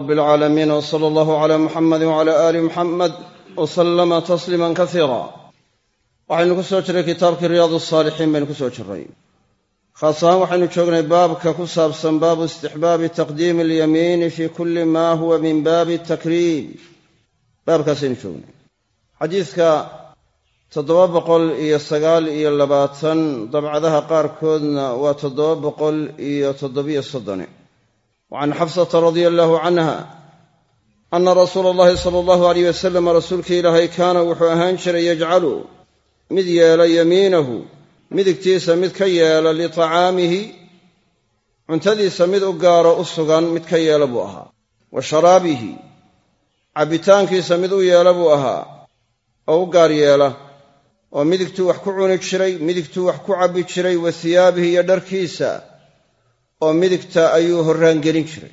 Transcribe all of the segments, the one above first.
w sala allahu cala muxamadi wcala aali muxamed w salama tasliiman kasiira waxaynu ku soo jirray kitaabkii riyaad saalixiin baynu ku soo jirray khaas ahaan waxaynu joognay baabka ku saabsan baabu istixbaabi taqdiimi alyamiini fi kulli ma huwa min baabi takriim baabkaasaynu joognay xadiidka toddoba boqol iyo sagaal iyo labaatan dabcadaha qaarkoodna waa toddoba boqol iyo toddobiyo soddone wacan xafsata radia allahu canha ana rasuula allahi sala allahu aleyh wasalam rasuulka ilaahay kaana wuxuu ahaan jiray yajcalu mid yeela yamiinahu midigtiisa mid ka yeela litacaamihi cuntadiisa mid u gaaro u sugan mid ka yeela buu ahaa wa sharaabihi cabbitaankiisa mid u yeela buu ahaa oo u gaar yeela oo midigtuu wax ku cuni jiray midigtuu wax ku cabbi jiray wa iyo dharkiisa oo midigta ayuu horraangelin jiray.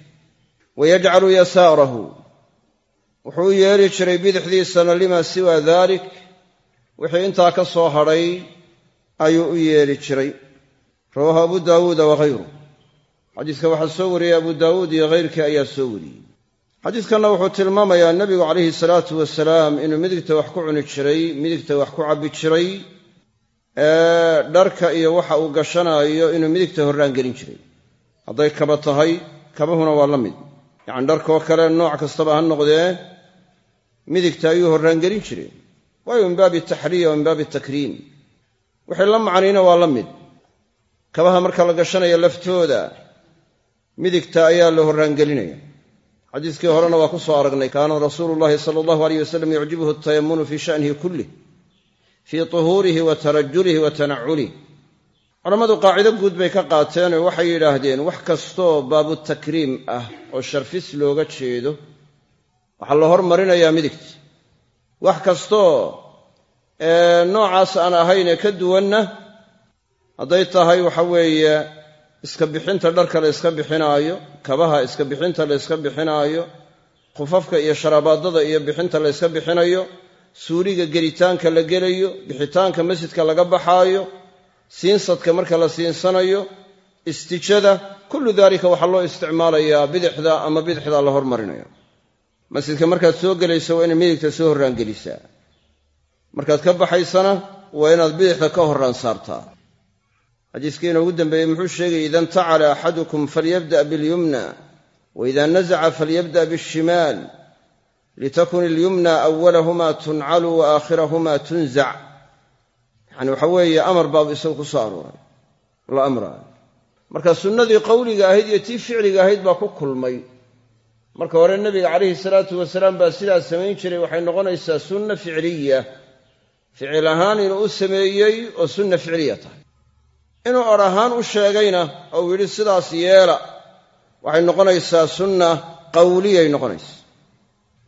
Wa yajcalu yasaarahu. Wuxuu u yeeli jiray bidixdiisana lima siwa daalik wixii intaa ka soo hadhay ayuu u yeeli jiray. Rawaahu abu daawuuda waghayru xadiiska waxaa soo wariyey abu daawuud iyo hayrkii ayaa soo wariyey. Xadiidkanna wuxuu tilmaamayaa nebigu calayhi salaatu wasalaam inuu midigta wax ku cuni jiray midigta wax ku cabbi jiray ee dharka iyo waxa uu gashanaayo inuu midigta horraan gelin jiray hadday kaba tahay kabahuna waa la mid. Yacni dharkoo kale nooc kastaba ha noqdee midigta ayuu horraan gelin jiray. Waayo min baabi taxriya wa min baabi takriim. Wixii la macnayna waa la mid. Kabaha marka la gashanaya laftooda midigta ayaa la horraangelinaya. Xadiiskii horena waa ku soo aragnay kaana rasuulu llahi sala allahu aleyh wasalam yucjibuhu atayamunu fii sha'nihi kullih fii tuhuurihi wa tarajulihi wa tanaculih culammadu qaacido guud bay ka qaateen oo waxay yidhaahdeen wax kastoo baabu takriim ah oo sharfis looga jeedo waxaa la hormarinayaa midigta wax kastoo noocaas aan ahayn ee ka duwanna hadday tahay waxa weeye iska bixinta dharka la yska bixinaayo kabaha iska bixinta la yska bixinaayo khufafka iyo sharabaadada iyo bixinta la yska bixinayo suuliga gelitaanka la gelayo bixitaanka masjidka laga baxaayo siinsadka marka la siinsanayo istijada kullu daalika waxaa loo isticmaalayaa bidixda ama bidixda la hormarinaya masjidka markaad soo gelayso waa inaad midigta soo horraangelisaa markaad ka baxaysana waa inaad bidixda ka horraan saartaa. Xadiiskii inoogu dambeeyey muxuu sheegay ida intacala axadukum falyabda' biاlyumna waida nazaca falyabda' biاlshimaal litakun ilyumna awalahuma tuncalu wa aakhirahuma tunzac yacani waxa weeye amar baa isagu ku soo arooray la amraayo. Marka sunnadii qowliga ahayd iyo tii ficliga ahayd baa ku kulmay. Marka hore nebiga calayhi salaatu wasalaam baa sidaa samayn jiray waxay noqonaysaa sunna ficliya. Ficil ahaan inuu u sameeyey oo sunna ficliya tahay. Inuu or ahaan u sheegayna oo yidhi sidaas yeela. Waxay noqonaysaa sunna qawliyay noqonaysa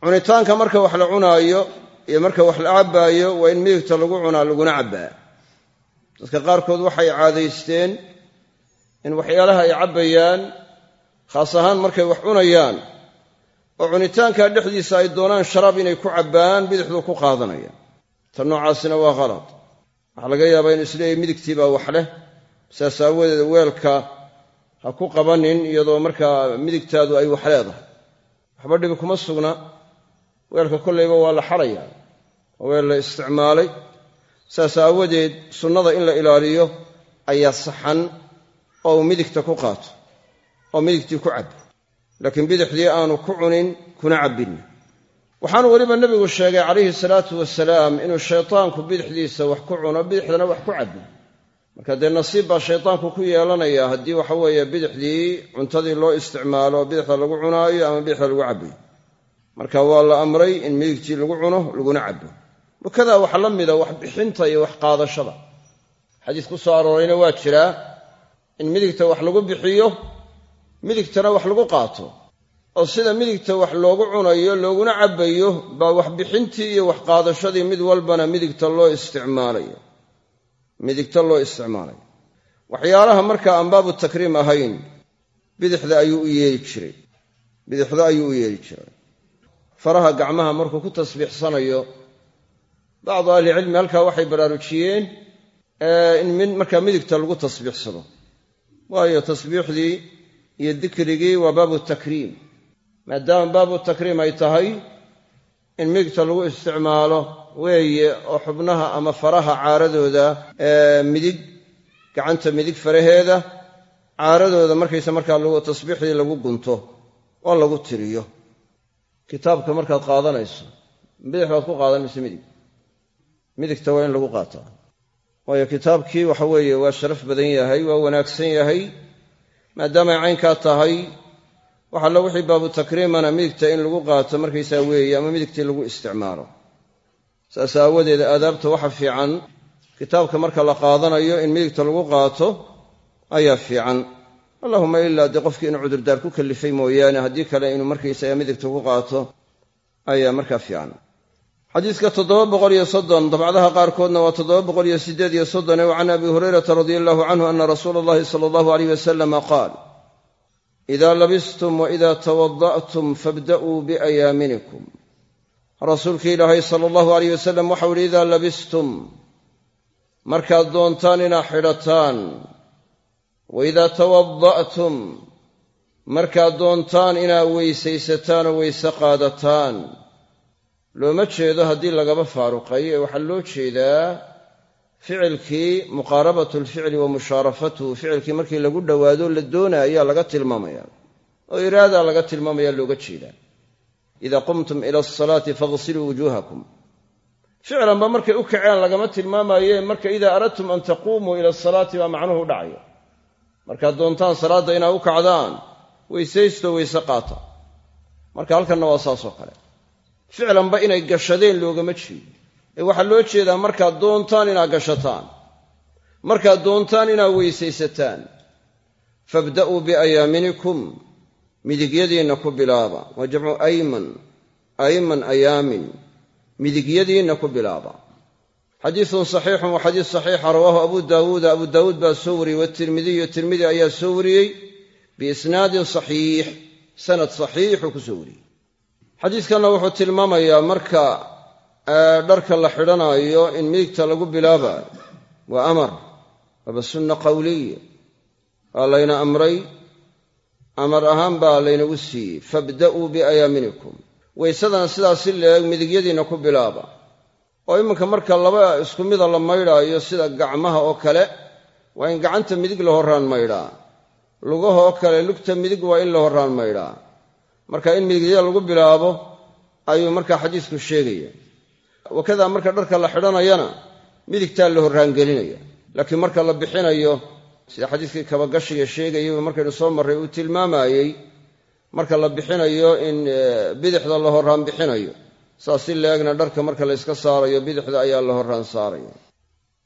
cunitaanka marka wax la cunaayo iyo marka wax la cabbaayo waa in midigta lagu cunaa laguna cabbaa dadka qaarkood waxay caadaysteen in waxyaalaha ay cabbayaan khaas ahaan markay wax cunayaan oo cunitaanka dhexdiisa ay doonaan sharaab inay ku cabbaan bidixduu ku qaadanaya ta noocaasina waa khalad waxaa laga yaabaa inu isleeyahy midigtii baa wax leh. Saas aawadeed weelka ha ku qabanin iyadoo markaa midigtaadu ay wax leedahay. Waxba dhibi kuma sugna. Weelka kollayba waa la xadhayaa oo weel la isticmaalay saas aawadeed sunnada in la ilaaliyo ayaa saxan oo uu midigta ku qaato oo midigtii ku cabbo laakiin bidixdii aanu ku cunin kuna cabbin. Waxaanu weliba nebigu sheegay calayhi salaatu wasalaam inuu shaytaanku bidixdiisa wax ku cuno bidixdana wax ku cabbo marka dee nasiib baa shaytaanku ku yeelanaya haddii waxa weeye bidixdii cuntadii loo isticmaalo bidixda lagu cunaayo ama bidixda lagu cabbayo marka waa la amray in midigtii lagu cuno laguna cabbo wakadaa waxa la mida wax bixinta iyo wax qaadashada. Xadiis ku soo aroorayna waa jiraa in midigta wax lagu bixiyo midigtana wax lagu qaato. Oo sida midigta wax loogu cunayo looguna cabbayo baa wax bixintii iyo wax qaadashadii mid walbana midigta loo isticmaalayo. Midigta loo isticmaalayo. Waxyaalaha markaa aan baabu takriim ahayn bidixda ayuu u yeeli jiray. Bidixda ayuu u yeeli jiray. Faraha gacmaha markuu ku tasbiixsanayo bacdu ahlicilmi halkaa waxay baraarujiyeen in markaa midigta lagu tasbiixsado waayo tasbiixdii iyo dikrigii waa baabu takriim maadaama baabu takriim ay tahay in midigta lagu isticmaalo weeye oo xubnaha ama faraha caaradooda midig gacanta midig faraheeda caaradooda markaysa markaa tasbiixdii lagu gunto oo lagu tiriyo kitaabka markaad qaadanayso bidix baad ku qaadanayso midig midigta waa in lagu qaataa waayo kitaabkii waxa weeye waa sharaf badan yahay waa wanaagsan yahay maadaamay caynkaa tahay waxalla wixii baabu takriimana midigta in lagu qaato markaysaa weeye ama midigtii lagu isticmaalo. Saas aawadeed aadaabta waxa fiican kitaabka marka la qaadanayo in midigta lagu qaato ayaa fiican. Allahuma ilaa dee qofkii inuu cudurdaar ku kallifay mooyaane haddii kale inuu markaysaga midigta ku qaato ayaa markaa fiican xadiiska dabcdaha qaarkoodna waa wa can abi hurayrata radia allahu canhu ana rasuula allahi sala allahu aleyh wasalama qaal ida labistum waida tawada'tum fabda'uu biayaaminikum. Rasuulkii ilaahay sala allahu aleyh wasalam waxau ihi idaa labistum markaad doontaan inaad xidhataan wa idaa tawada'tum markaad doontaan inaad weysaysataan oo weyse qaadataan looma jeedo haddii lagaba faaruqay. Ee waxaa loo jeedaa ficilkii muqaarabatu alficli wa mushaarafatuhu ficilkii markii lagu dhowaado la doonaya ayaa laga tilmaamaya. Oo iraadaa laga tilmaamaya looga jeedaa. Idaa qumtum ila asalaati faghsiluu wujuuhakum. Ficlanba markay u kaceen lagama tilmaamaye marka idaa aradtum an taquumuu ila asalaati baa macnuhu u dhacaya. Markaad doontaan salaadda inaad u kacdaan weysaysto weyse qaata. Marka halkanna waa saasoo kale ficlanba inay gashadeen loogama jeedo. Ee waxaa loo jeedaa markaad doontaan inaad gashataan markaad doontaan inaad weysaysataan fabda'uu biayaaminikum midigyadiinna ku bilaaba. Waa ayman ayman ayaamin midigyadiinna ku bilaaba. Xadiisun saxiixun waa xadiis saxiixa rawaahu abu daawuuda abu daawuud baa soo wariyey watirmidiyu tirmidi ayaa soo wariyey biisnaadin saxiix sanad saxiixuu ku soo wariyey xadiiskanna wuxuu tilmaamayaa marka dharka la xidhanaayo in midigta lagu bilaabayo waa amar waaba sunna qawliya waa layna amray amar ahaan baa laynagu siiyey fabda'uu biayaaminikum. Weysadana sidaas si leeg midigyadiinna ku bilaaba. Oo iminka marka laba isku mida la maydhaayo sida gacmaha oo kale waa in gacanta midig la horraan maydhaa. Lugaha oo kale lugta midig waa in la horraan maydhaa marka in midigyada lagu bilaabo ayuu markaa xadiisku sheegaya. Wakadaa marka dharka la xidhanayana midigtaa la horraangelinaya laakiin marka la bixinayo sida xadiiskii kabagashiga sheegayaba markaynu soo marray uu tilmaamayey marka la bixinayo in bidixda la horraan bixinayo saas si leegna dharka marka la yska saarayo bidixda ayaa la horraan saaraya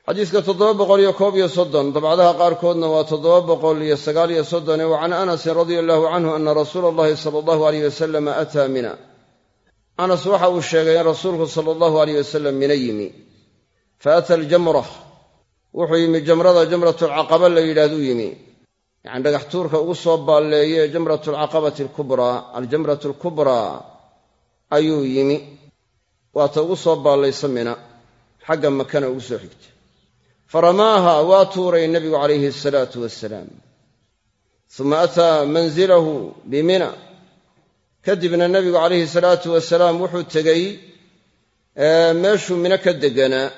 xadiiska toddoba boqol iyo koob iyo soddon dabcadaha qaarkoodna waa toddoba boqol iyo sagaal iyo soddone wa can anasin radia allahu canhu ana rasuula allahi sala allahu aleyh wasalam ataa mina. Anas waxa uu sheegay in rasuulku sala allahu aleyh wasalam mina yimi. Fa ata aljamra wuxuu yimi jamrada jamratulcaqaba la yidhahduu yimi. Yacni dhagax tuurka ugu soo baalleeye jamratu alcaqabati alkubraa aljamratu alkubraa ayuu yimi. Waata ugu soo baallaysa mina xagga makana ugu soo xigta faramaaha waa tuuray nebigu calayhi asalaatu wasalaam uma ataa manzilahu bimina. Kadibna nebigu calayhi salaatu wasalaam wuxuu tegey meeshuu mino ka deganaa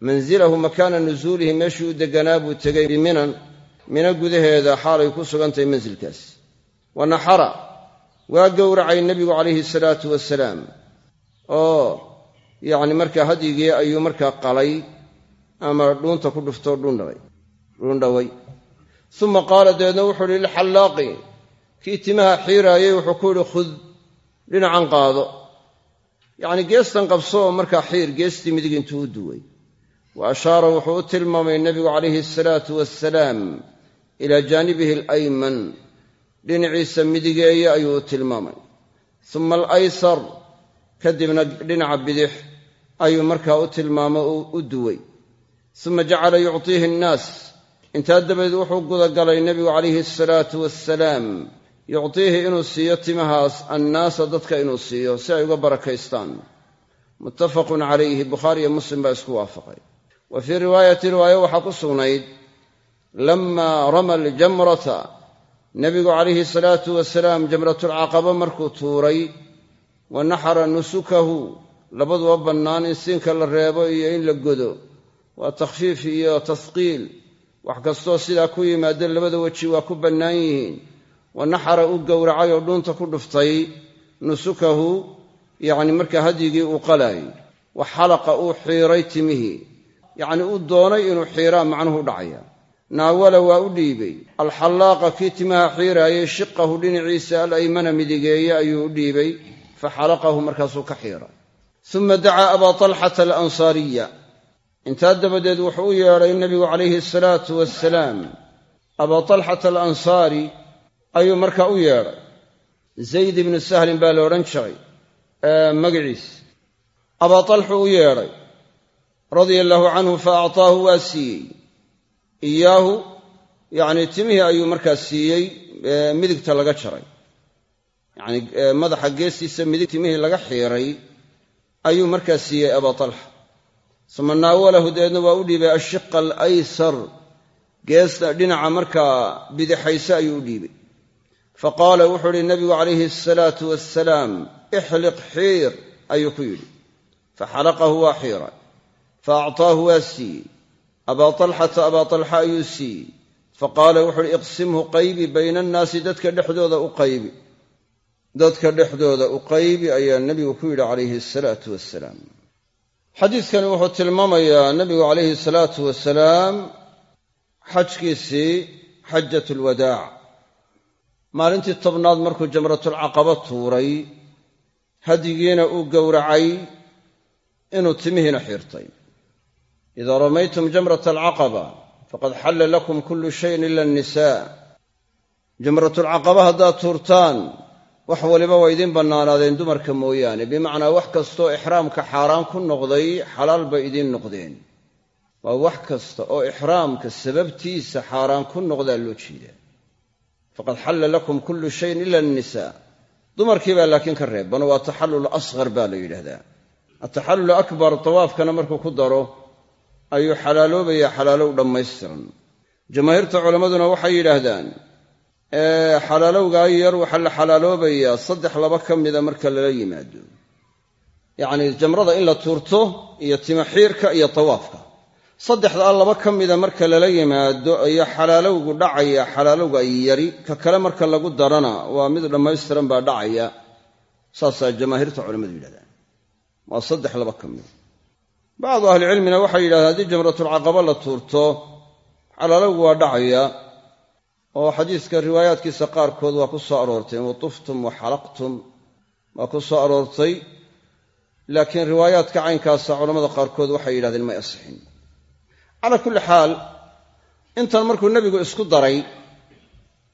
manzilahu makaana nusuulihi meeshuu u deganaa buu tegey biminan mino gudaheeda xaalay ku sugantahay mansilkaas wa naxara waa gowracay nebigu calayhi salaatu wasalaam oo yacni markaa hadyigii ayuu markaa qalay ama dhuunta ku dhuftoo dhuundhaway uma qaala dabeedna wuxuu uhi lilxallaaqi kii timaha xiiraayey wuxuu ku yidhi khud dhinacan qaado. Yacni geestan qabso oo markaa xiir geestii midig intuu u duway wa ashaara wuxuu u tilmaamay nebigu calayhi asalaatu wassalaam ilaa jaanibihi alayman. Dhinaciisa midigeeye ayuu u tilmaamay. Uma alaysar kadibna dhinaca bidix ayuu markaa u tilmaamo oo u duway uma jacala yuctiihi annaas. Intaa dabadeed wuxuu gudagalay nebigu calayhi asalaatu wassalaam yuctiihi inuu siiyo timahaas annaasa dadka inuu siiyo si ay uga barakaystaan. Muttafaqun calayhi bukhaari iyo muslim baa isku waafaqay. Wa fii riwaayati riwaayo waxaa ku sugnayd lammaa rama aljamrata nebigu calayhi salaatu wasalaam jamratulcaqaba markuu tuuray wa naxara nusukahu labaduba bannaan in siinka la reebo iyo in la godo waa takhfiif iyo tasqiil. Wax kastoo sidaa ku yimaada labada weji waa ku bannaan yihiin. Wa naxara u gowracay oo dhuunta ku dhuftay nusukahu yacni markaa hadyigii uu qalaayy wa xalaqa uu xiiray timihii yacni uu doonay inuu xiiraa macnuhu dhacaya. Naawala waa u dhiibay. Alxallaaqa kii timaha xiiraayey shiqahu dhinaciisa alaymana midigeeye ayuu u dhiibay. Fa xalaqahu markaasuu ka xiiray. Uma dacaa abaa talxata alansaariya intaa dabadeed wuxuu u yeedhay nebigu calayhi asalaatu wasalaam abaa talxata alansaari ayuu markaa u yeedhay. Zayd ibnu sahlin baa la odhan jiray magaciis. Abaa talxuu u yeedhay radia allaahu canhu fa actaahu waa siiyey. Iyaahu yacni timihii ayuu markaa siiyey midigta laga jaray. Yacni madaxa geestiisa midig timihii laga xiiray ayuu markaa siiyey abaa talxa suma naawalahu dabeedna waa u dhiibay ashiqa alaysar geesta dhinaca markaa bidixayse ayuu u dhiibay. Fa qaala wuxuu idhi nabigu calayhi asalaatu wassalaam ixliq xiir ayuu ku yidhi. Fa xalaqahu waa xiiray fa actaahu waa siiyey abaa talxata abaa talxa ayuu siiyey. Fa qaala wuxu uhi iqsimhu qaybi bayna annaasi dadka dhexdooda u qaybi. Dadka dhexdooda u qaybi ayaa nebigu ku yidhi calayhi asalaatu wasalaam xadiidkani wuxuu tilmaamayaa nebigu calayhi salaatu wasalaam xajkiisii xajat lwadaac maalintii tobnaad markuu jamratulcaqaba tuuray hadyigiina uu gowracay inuu timihiina xiirtay. Idaa ramaytum jamrata alcaqaba faqad xalla lakum kullu shayin ila annisaa. Jamratulcaqaba haddaad tuurtaan wax waliba waa idiin bannaanaadeen dumarka mooyaane. Bimacnaa wax kastaoo ixraamka xaaraan ku noqday xalaal bay idiin noqdeen. Waa wax kasta oo ixraamka sababtiisa xaaraan ku noqdaa loo jeedaa. Faqad xalla lakum kullu shayin ila annisaa. Dumarkii baa laakiin ka reeban waa taxallul asghar baa la yidhaahdaa. Ataxallul akbar tawaafkana markuu ku daro ayuu xalaaloobayaa xalaalow dhammaystiran. Jamaahiirta culammaduna waxay yidhaahdaan xalaalowgaa yar waxaa la xalaaloobayaa saddex laba ka mida marka lala yimaado. Yacnii jamrada in la tuurto iyo timaxiirka iyo tawaafka. Saddexdaa laba ka mida marka lala yimaado ayaa xalaalowgu dhacaya xalaalowga yari ka kale marka lagu darana waa mid dhammaystiran baa dhacaya. Saasaa jamaahiirta culammadu yidhahdaan. Waa saddex laba ka mida. Bacdu ahlicilmina waxay yidhahdeen haddii jamratulcaqaba la tuurto xalaalowgu waa dhacaya oo xadiiska riwaayaadkiisa qaarkood waa ku soo aroorteen watuftum wa xalaqtum waa ku soo aroortay laakiin riwaayaadka caynkaasa culamada qaarkood waxay yidhahdeen may asixin calaa kulli xaal intan markuu nebigu isku daray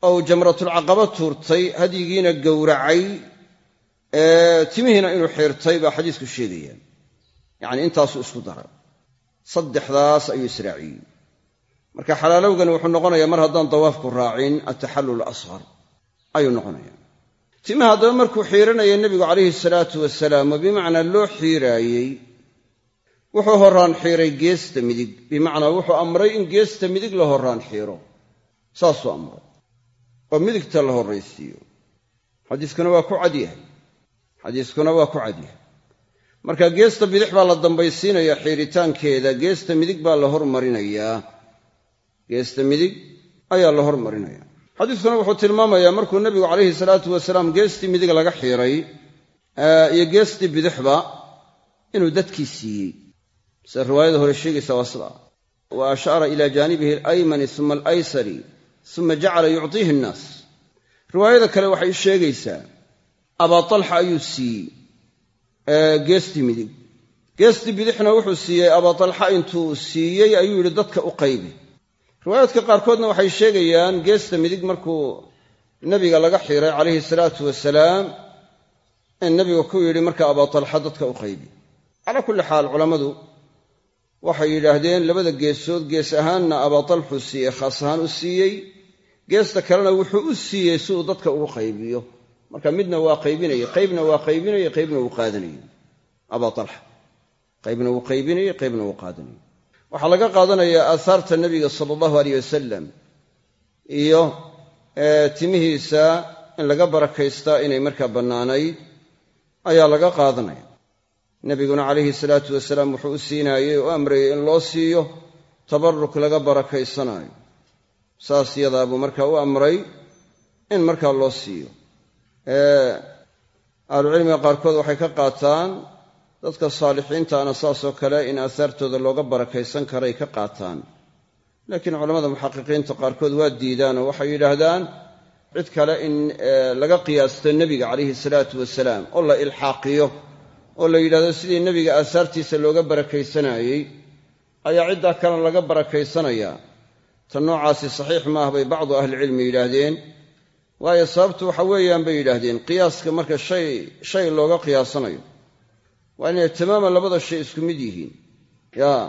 oo uu jamratulcaqaba tuurtay hadyigiina gowracay timihiina inuu xiirtay baa xadiisku sheegaya yacnii intaasuu isku daray. Saddexdaas ayuu israaciyey marka xalaalowgani wuxuu noqonayaa mar haddaan dawaafku raacin ataxallul asghar ayuu noqonayaa. Timaha haddaba markuu xiiranayay nebigu calayhi salaatu wasalaam oo bimacnaa loo xiiraayey wuxuu horraan xiiray geesta midig. Bimacnaa wuxuu amray in geesta midig la horraan xiiro. Saasuu amray oo midigta la horraysiiyo. Xadiiskuna waa ku cadyahay xadiiskuna waa ku cadyahay marka geesta bidix baa la dambaysiinayaa xiiritaankeeda geesta midig baa la hormarinayaa geesta midig ayaa la hormarinaya. Xadiiskuna wuxuu tilmaamayaa markuu nebigu calayhi salaatu wasalaam geestii midig laga xiiray iyo geestii bidixba inuu dadkii siiyey. Sida riwaayada hore sheegaysa waa wa ashaara ila jaanibihi alaymani suma alaysari suma jacala yuctiihi annaas. Riwaayada kale waxay sheegaysaa abaa talxa ayuu siiyey geestii midig. Geestii bidixna wuxuu siiyey abaa talxa intuu siiyey ayuu yidhi dadka u qaybi riwaayaadka qaarkoodna waxay sheegayaan geesta midig markuu nebiga laga xiiray calayhi salaatu wasalaam in nebigu ku yidhi marka abaa talxa dadka u qaybi. Calaa kulli xaal culammadu waxay yidhaahdeen labada geesood gees ahaanna abaa talxuu siiyey khaas ahaan u siiyey. Geesta kalena wuxuu u siiyey si uu dadka ugu qaybiyo. Marka midna waa qaybinayey qaybna waa qaybinayey qaybna wuu qaadanayey abaa talxa. Qaybna wuu qaybinayey qaybna wuu qaadanayey waxaa laga qaadanayaa aahaarta nebiga sala allahu aleyh wasalam iyo timihiisa in laga barakaystaa inay markaa bannaanayd ayaa laga qaadanaya. Nebiguna calayhi salaatu wasalaam wuxuu u siinaayey oo amrayay in loo siiyo tabaruk laga barakaysanaayo saas yadaabuu markaa u amray in markaa loo siiyo. Ahlucilmiga qaarkood waxay ka qaataan dadka saalixiintaana saasoo kale in aahaartooda looga barakaysan karay ka qaataan. Laakiin culammada muxaqiqiinta qaarkood waa diidaan oo waxay yidhaahdaan cid kale in laga qiyaasto nebiga calayhi salaatu wasalaam oo la ilxaaqiyo oo la yidhahdo sidii nebiga aahaartiisa looga barakaysanayey ayaa ciddaa kalena laga barakaysanayaa. Ta noocaasi saxiix maah bay bacdu ahlicilmi yidhaahdeen waayo sababtu waxa weeyaan bay yidhaahdeen qiyaaska marka shay shay looga qiyaasanayo waa inay tamaaman labada shay isku mid yihiin. Yaa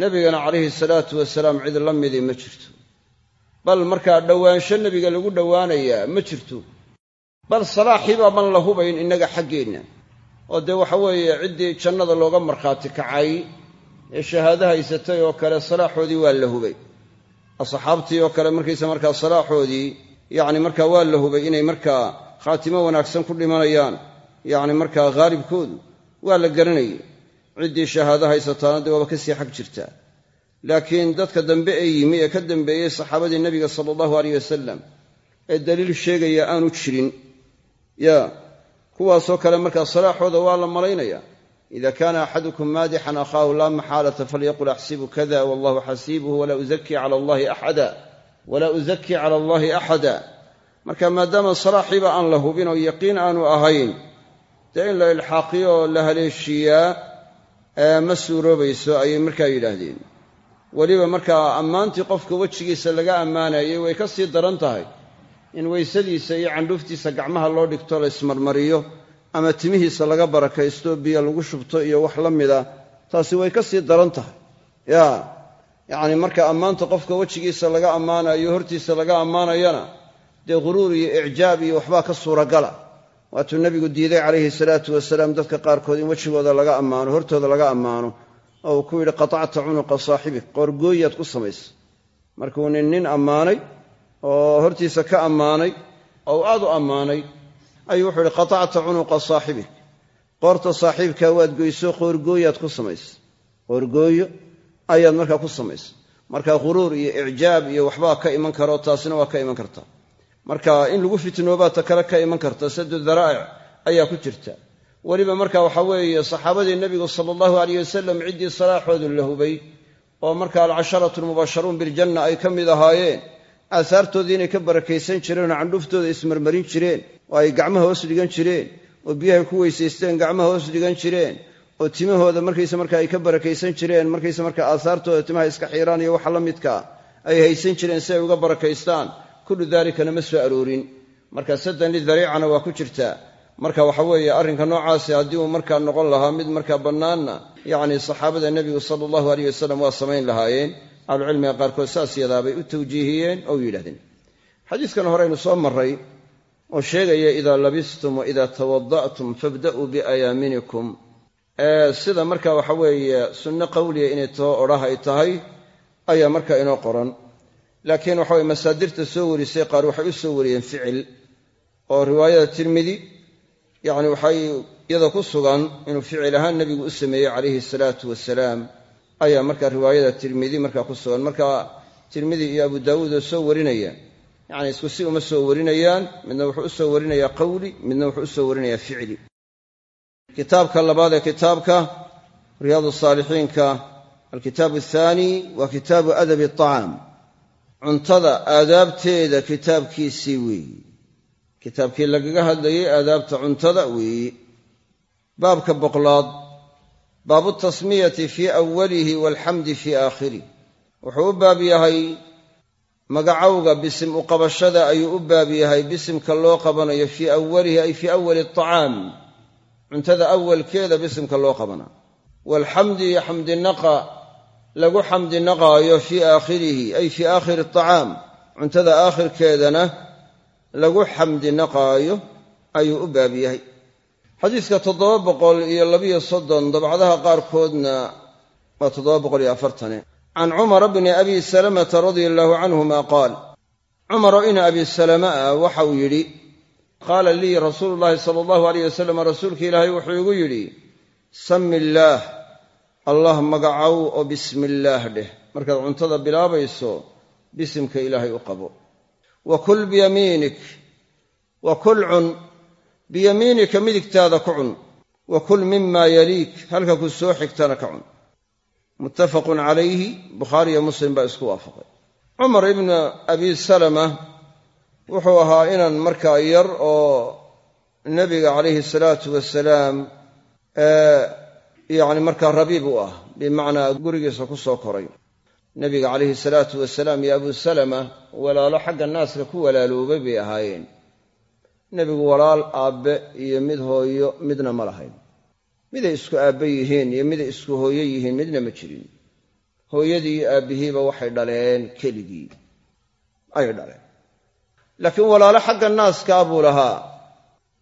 nebigana calayhi salaatu wasalaam cid la midii ma jirto. Bal markaa dhowaansho nebiga lagu dhowaanayaa ma jirto. Bal salaaxiibaa man la hubayn innaga xaggeenna. Oo dee waxa weeye ciddii jannada looga markhaati kacay ee shahaado haysatay oo kale salaaxoodii waa la hubay. Asxaabtii oo kale markaysa markaa salaaxoodii yacni markaa waa la hubay inay markaa khaatimo wanaagsan ku dhimanayaan. Yacni markaa haalibkoodu waa la garanayay. Ciddii shahaado haysataana dee waaba ka sii xag jirtaa laakiin dadka dambe ee yimi ee ka dambeeyey saxaabadii nebiga sala allahu aleyh wasalam ee daliil sheegaya aanu jirin. Ya kuwaasoo kale markaa salaaxooda waa la malaynaya. Ida kaana axadukum maadixan akhaahu laa maxaalata falyaqul axsibu kada wallahu xasiibuhu walaa uzakii cala allahi axada walaa uzakii cala allahi axada. Marka maadaama salaaxiiba aan la hubin oo yaqiin aanu ahayn dee in la ilxaaqiyo oo la haleeshiiyaa ma suuroobayso ayay markaa yidhaahdeen. Weliba markaa ammaantii qofka wejigiisa laga ammaanayay way ka sii daran tahay in weysadiisa iyo candhuuftiisa gacmaha loo dhigto la ismarmariyo ama timihiisa laga barakaysto biyo lagu shubto iyo wax la mida taasi way ka sii daran tahay. Ya yacni marka ammaanta qofka wejigiisa laga ammaanayo hortiisa laga ammaanayana dee ghuruur iyo icjaab iyo waxbaa ka suuragala waatuu nebigu diiday calayhi salaatu wasalaam dadka qaarkood in wejigooda laga ammaano hortooda laga ammaano oo uu ku yidhi qatacta cunuqa saaxibik. Qoorgooyaad ku samaysa markuu nin nin ammaanay oo hortiisa ka ammaanay oo aad u ammaanay ayuu wuxuu ihi qatacta cunuqa saaxibik. Qoorta saaxiibkaa waad goyso qoorgooyaad ku samaysa qoorgooyo ayaad markaa ku samaysa marka ghuruur iyo icjaab iyo waxbaa ka iman karo taasina waa ka iman karta marka in lagu fitnoobaa ta kale ka iman karta sadu daraa'ic ayaa ku jirta. Weliba marka waxa weeye saxaabadii nebigu sala allahu aleyh wasalam ciddii salaaxoodu la hubay oo marka alcasharatu almubasharuun biljanna ay ka mid ahaayeen aahaartoodii inay ka barakaysan jireen oo candhuuftooda ismarmarin jireen oo ay gacmaha hoos dhigan jireen oo biyahay ku weysaysteen gacmaha hoos dhigan jireen oo timahooda markaysa marka ay ka barakaysan jireen markaysa marka aahaartooda timaha iska xiiraan iyo waxa la midkaa ay haysan jireen si ay uga barakaystaan kullu daalikana ma soo aroorin. Marka sadan lidariicana waa ku jirtaa marka waxa weeye arrinka noocaasi haddii uu markaa noqon lahaa mid markaa bannaanna yacni saxaabada nebigu sala allahu aleyh wasalam waa samayn lahaayeen ahlucilmiga qaarkood saas yadaabay u tawjiihiyeen oo yidhahdeen xadiiskan horeynu soo marray oo sheegaya idaa labistum wa idaa tawada'tum fabda'uu biayaaminikum. Sida marka waxa weeye sunno qawliya inay too odhah ay tahay ayaa marka inoo qoran laakiin waxa weye masaadirta soo warisay qaar waxay u soo wariyeen ficil oo riwaayada tirmidi yacni waxay iyada ku sugan inuu ficil ahaan nebigu u sameeyey calayhi salaatu wasalaam ayaa marka riwaayada tirmidi markaa ku sugan. Marka tirmidi iyo abu daawuud oo soo warinaya yacni isku si uma soo warinayaan midna wuxuu u soo warinayaa qawli midna wuxuu u soo warinayaa ficli. Kitaabka labaad ee kitaabka riyaadu saalixiinka alkitaabu athaani waa kitaabu adabi aطacaam cuntada aadaabteeda kitaabkiisii weeyi kitaabkii lagaga hadlayay aadaabta cuntada weeyi baabka boqlaad. Baabu tasmiyati fii awalihi walxamdi fii aakhirih wuxuu u baab yahay magacowga bisim u qabashada ayuu u baab yahay bisimka loo qabanayo fii awalihi ay fii awali aطacaam cuntada awalkeeda bisimka loo qabana. Waalxamdi iyo xamdinaqa lagu xamdinaqaayo fii aakhirihi ay fii aakhiri aطacaam cuntada aakhirkeedana lagu xamdinaqaayo ayuu u baab yahay. Xadiiska toddoba boqol iyo labiyo soddon dabcadaha qaarkoodna waa toddoba boqol iyo afartane can cumara bni abi salamata radia allahu canhuma qaal cumaroo ina abi salama ah waxa uu yidhi qaala lii rasuulu llaahi sala allahu aleyh wasalam rasuulka ilaahay wuxuu igu yidhi sami illaah allah magacow oo bismi illaah dheh. Markaad cuntada bilaabayso bisimka ilaahay u qabo. Wa kul biyamiinik wa kul cun biyamiinika midigtaada ku cun. Wa kul mima yaliik halka ku soo xigtana ka cun. Muttafaqun calayhi bukhaariyo muslim baa isku waafaqay. Cumar ibnu abi salama wuxuu ahaa inan markaa yar oo nebiga calayhi salaatu wasalaam yacni markaa rabiib u ah bimacnaa gurigiisa ku soo koray. Nebiga calayhi salaatu wasalaam iyo abu salama walaalo xagga naaska ku walaaloobay bay ahaayeen. Nebigu walaal aabbe iyo mid hooyo midna ma lahayn. Miday isku aabbe yihiin iyo miday isku hooyo yihiin midna ma jirin. Hooyadii iyo aabbihiiba waxay dhaleen keligii. Ayay dhaleen. Laakiin walaalo xagga naaskaa buu lahaa.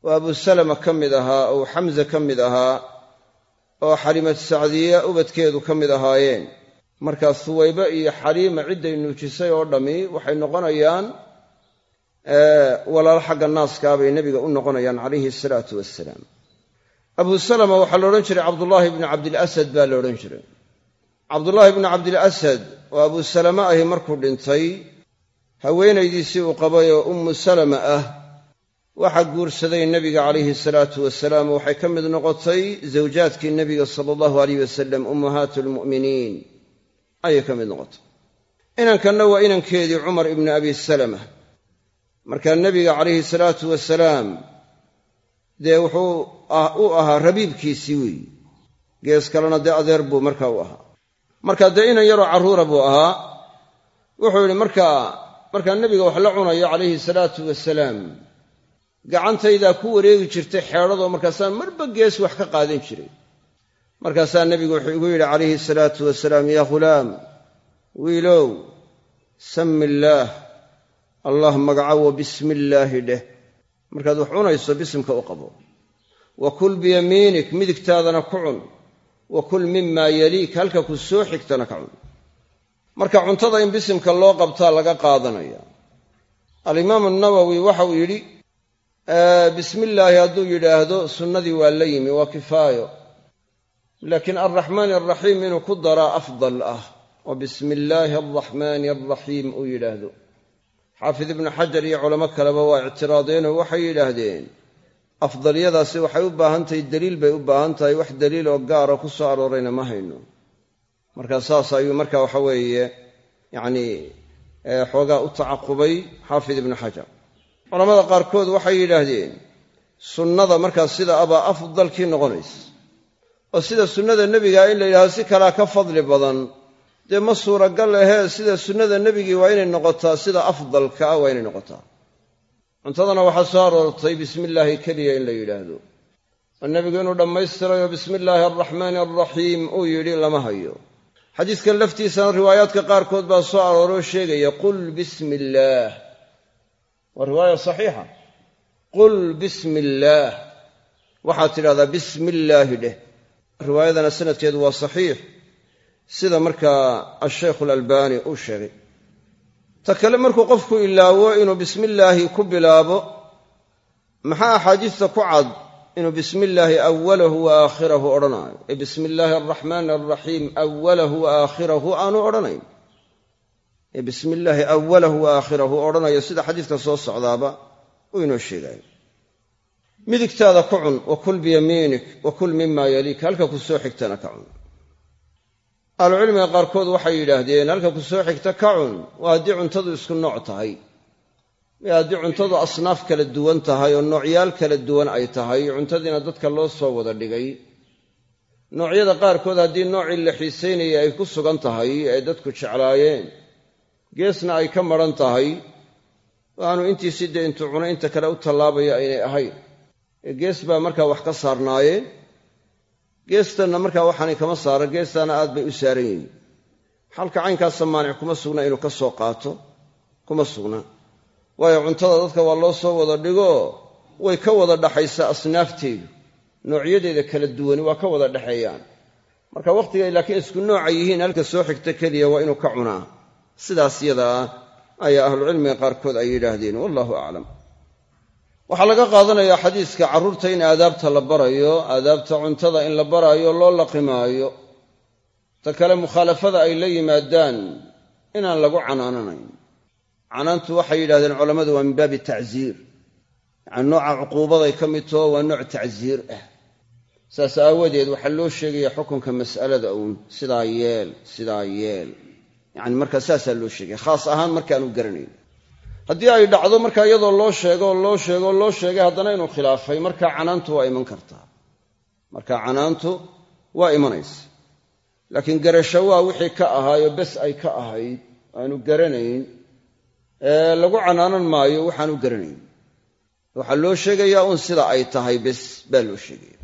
Oo abu salama ka mid ahaa oo xamse ka mid ahaa oo xalimad sacdiya ubadkeedu ka mid ahaayeen. Markaa suwaybe iyo xaliima cidday nuujisay oo dhammi waxay noqonayaan walaalo xagga naaskaa bay nebiga u noqonayaan calayhi asalaatu wassalaam. Abu salama waxaa la odhan jiray cabdullaahi bnu cabdilasad baa la odhan jiray. Cabdullaahi bnu cabdilasad oo abu salama ahi markuu dhintay haweenaydiisii uu qabay oo ummu salama ah waxaa guursaday nebiga calayhi salaatu wasalaam waxay ka mid noqotay zawjaadkii nebiga sala allahu aleyh wasalam ummahaatu lmu'miniin ayay ka mid noqotay. Inankanna waa inankeedii cumar ibnu abi salama. Markaa nebiga calayhi salaatu wasalaam dee wuxuu u ahaa rabiibkiisii weeyi gees kalena dee adeer buu markaa u ahaa. Marka dee inan yaroo carruura buu ahaa wuxuu yidhi markaa markaa nebiga wax la cunayo calayhi salaatu wasalaam gacantaydaa ku wareegi jirtay xeedhadoo markaasaan marba gees wax ka qaadan jiray. Markaasaa nebigu wuxuu igu yidhi calayhi salaatu wasalaam yaa khulaam wiilow sami illaah allah magacawo bismi illaahi dheh. Markaad wax cunayso bisimka u qabo. Wa kul biyamiinik midigtaadana ku cun. Wa kul mimaa yaliik halka ku soo xigtana ka cun. Marka cuntada in bisimka loo qabtaa laga qaadanaya. Alimaamu nawowi waxa uu yidhi bismi illaahi hadduu yidhaahdo sunnadii waa la yimi waa kifaayo. Laakiin alraxmaani alraxiim inuu ku daraa afdal ah oo bismi illaahi alraxmaani alraxiim uu yidhaahdo. Xaafid ibnu xajar iyo culamo kaleba waa ictiraadeenoo waxay yidhaahdeen afdalyadaasi waxay u baahan tahay deliil bay u baahan tahay wax deliil oo gaara ku soo aroorayna ma hayno. Markaa saas ayuu marka waxa weeye yacnii xoogaa u tacaqubay xaafid ibnu xajar culamada qaarkood waxay yidhaahdeen sunnada markaa sida abaa afdalkii noqonaysa oo sida sunnada nebigaa in la yidhahdo si kalaa ka fadli badan dee ma suuragal ahee sida sunnada nebigii waa inay noqotaa sida afdalka ah waa inay noqotaa. Cuntadana waxaa soo aroortay bismi illaahi keliya in la yidhaahdo. Oo nebigu inuu dhammaystirayo bismi illaahi alraxmaani alraxiim uu yidhi lama hayo. Xadiiskan laftiisana riwaayaadka qaarkood baa soo arooroo sheegaya qul bismi illaah waa riwaaya saxiixa. Qul bismi illaah waxaad tidhahdaa bismi illaahi dheh. Riwaayadana sanadkeedu waa saxiix. Sida markaa ashaykhu alalbaani uu sheegay. Ta kale markuu qofku ilaawo inuu bismi illaahi ku bilaabo maxaa axaadiista ku cad inuu bismi illaahi awalahu wa aakhirahu odhanaayo? Ee bismi illaahi alraxmaani alraxiim awalahu wa aanu odhanayn ee bismi illaahi awalahu wa aakhirahu odhanayo sida xadiidka soo socdaaba uu inoo sheegayo midigtaada ku cun wa kul biyamiinik wa kul mima yaliik halka ku soo xigtana ka cun. Ahlucilmiga qaarkood waxay yidhaahdeen halka ku soo xigta ka cun waa haddii cuntadu isku nooc tahay. Haddii cuntadu asnaaf kala duwan tahay oo noocyaal kala duwan ay tahay cuntadiina dadka loo soo wada dhigay. Noocyada qaarkood haddii noocii la xiisaynayay ay ku sugan tahay ee dadku jeclaayeen geesna ay ka madran tahay aanu intiisi dee intuu cunay inta kale u tallaabaya aynay ahayn. Ee gees baa markaa wax ka saarnaayeen geestanna markaa waxaanay kama saara geestaana aad bay u saaran yihiin. Xalka caynkaasa maanic kuma sugna inuu ka soo qaato kuma sugna. Waayo cuntada dadka waa loo soo wada dhigo way ka wada dhaxaysaa asnaafteedu. Noocyadeeda kala duwani waa ka wada dhexeeyaan marka wakhtigay laakiin isku nooca yihiin halka soo xigta keliya waa inuu ka cunaa sidaas yadaa ayaa ahlucilmiga qaarkood ay yidhaahdeen wallahu aclam waxaa laga qaadanayaa xadiiska carruurta in aadaabta la barayo aadaabta cuntada in la baraayo loo laqimaayo. Ta kale mukhaalafada ay la yimaadaan inaan lagu canaananayn. Canaantu waxay yidhahdeen culammadu waa min baabi tacziir. Yacani nooca cuquubaday ka mid taho waa nooc tacsiir ah. Saas aawadeed waxaa loo sheegaya xukunka mas'alada uun sidaa yeel sidaa yeel yacani markaa saasaa loo sheegaya khaas ahaan markaanu garanayn. Haddii ay dhacdo markaa iyadoo loo sheego oo loo sheego oo loo sheegay haddana inuu khilaafay markaa canaantu waa iman kartaa. Markaa canaantu waa imanaysa. Laakiin garasho waa wixii ka ahaayo bes ay ka ahayd aanu garanayn. Ee lagu canaanan maayo waxaanu garanayn. Waxaa loo sheegayaa uun sida ay tahay bes baa loo sheegaya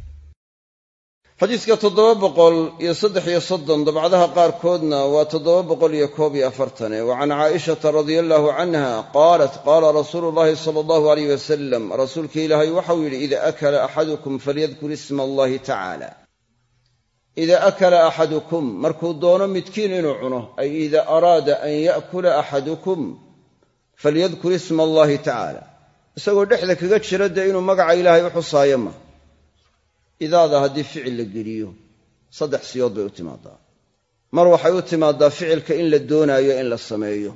xadiiska toddoba boqol iyo saddex iyo soddon dabcadaha qaarkoodna waa toddoba boqol iyo koob iyo afartane wa can caaishata radia allahu canha qaalat qaala rasuulu llahi sala allahu aleyh wasalam rasuulkii ilaahay waxau yidhi ida akala axadukum falyadkur isma allahi tacaala. Ida akala axadukum markuu doono midkiin inuu cuno ay ida araada an ya'kula axadukum falyadkur isma allahi tacaala. Isagoo dhexda kaga jira dee inuu magaca ilaahay u xusaayo ma idaada haddii ficil la geliyo saddex siyood bay u timaadaa. Mar waxay u timaadaa ficilka in la doonaayo in la sameeyo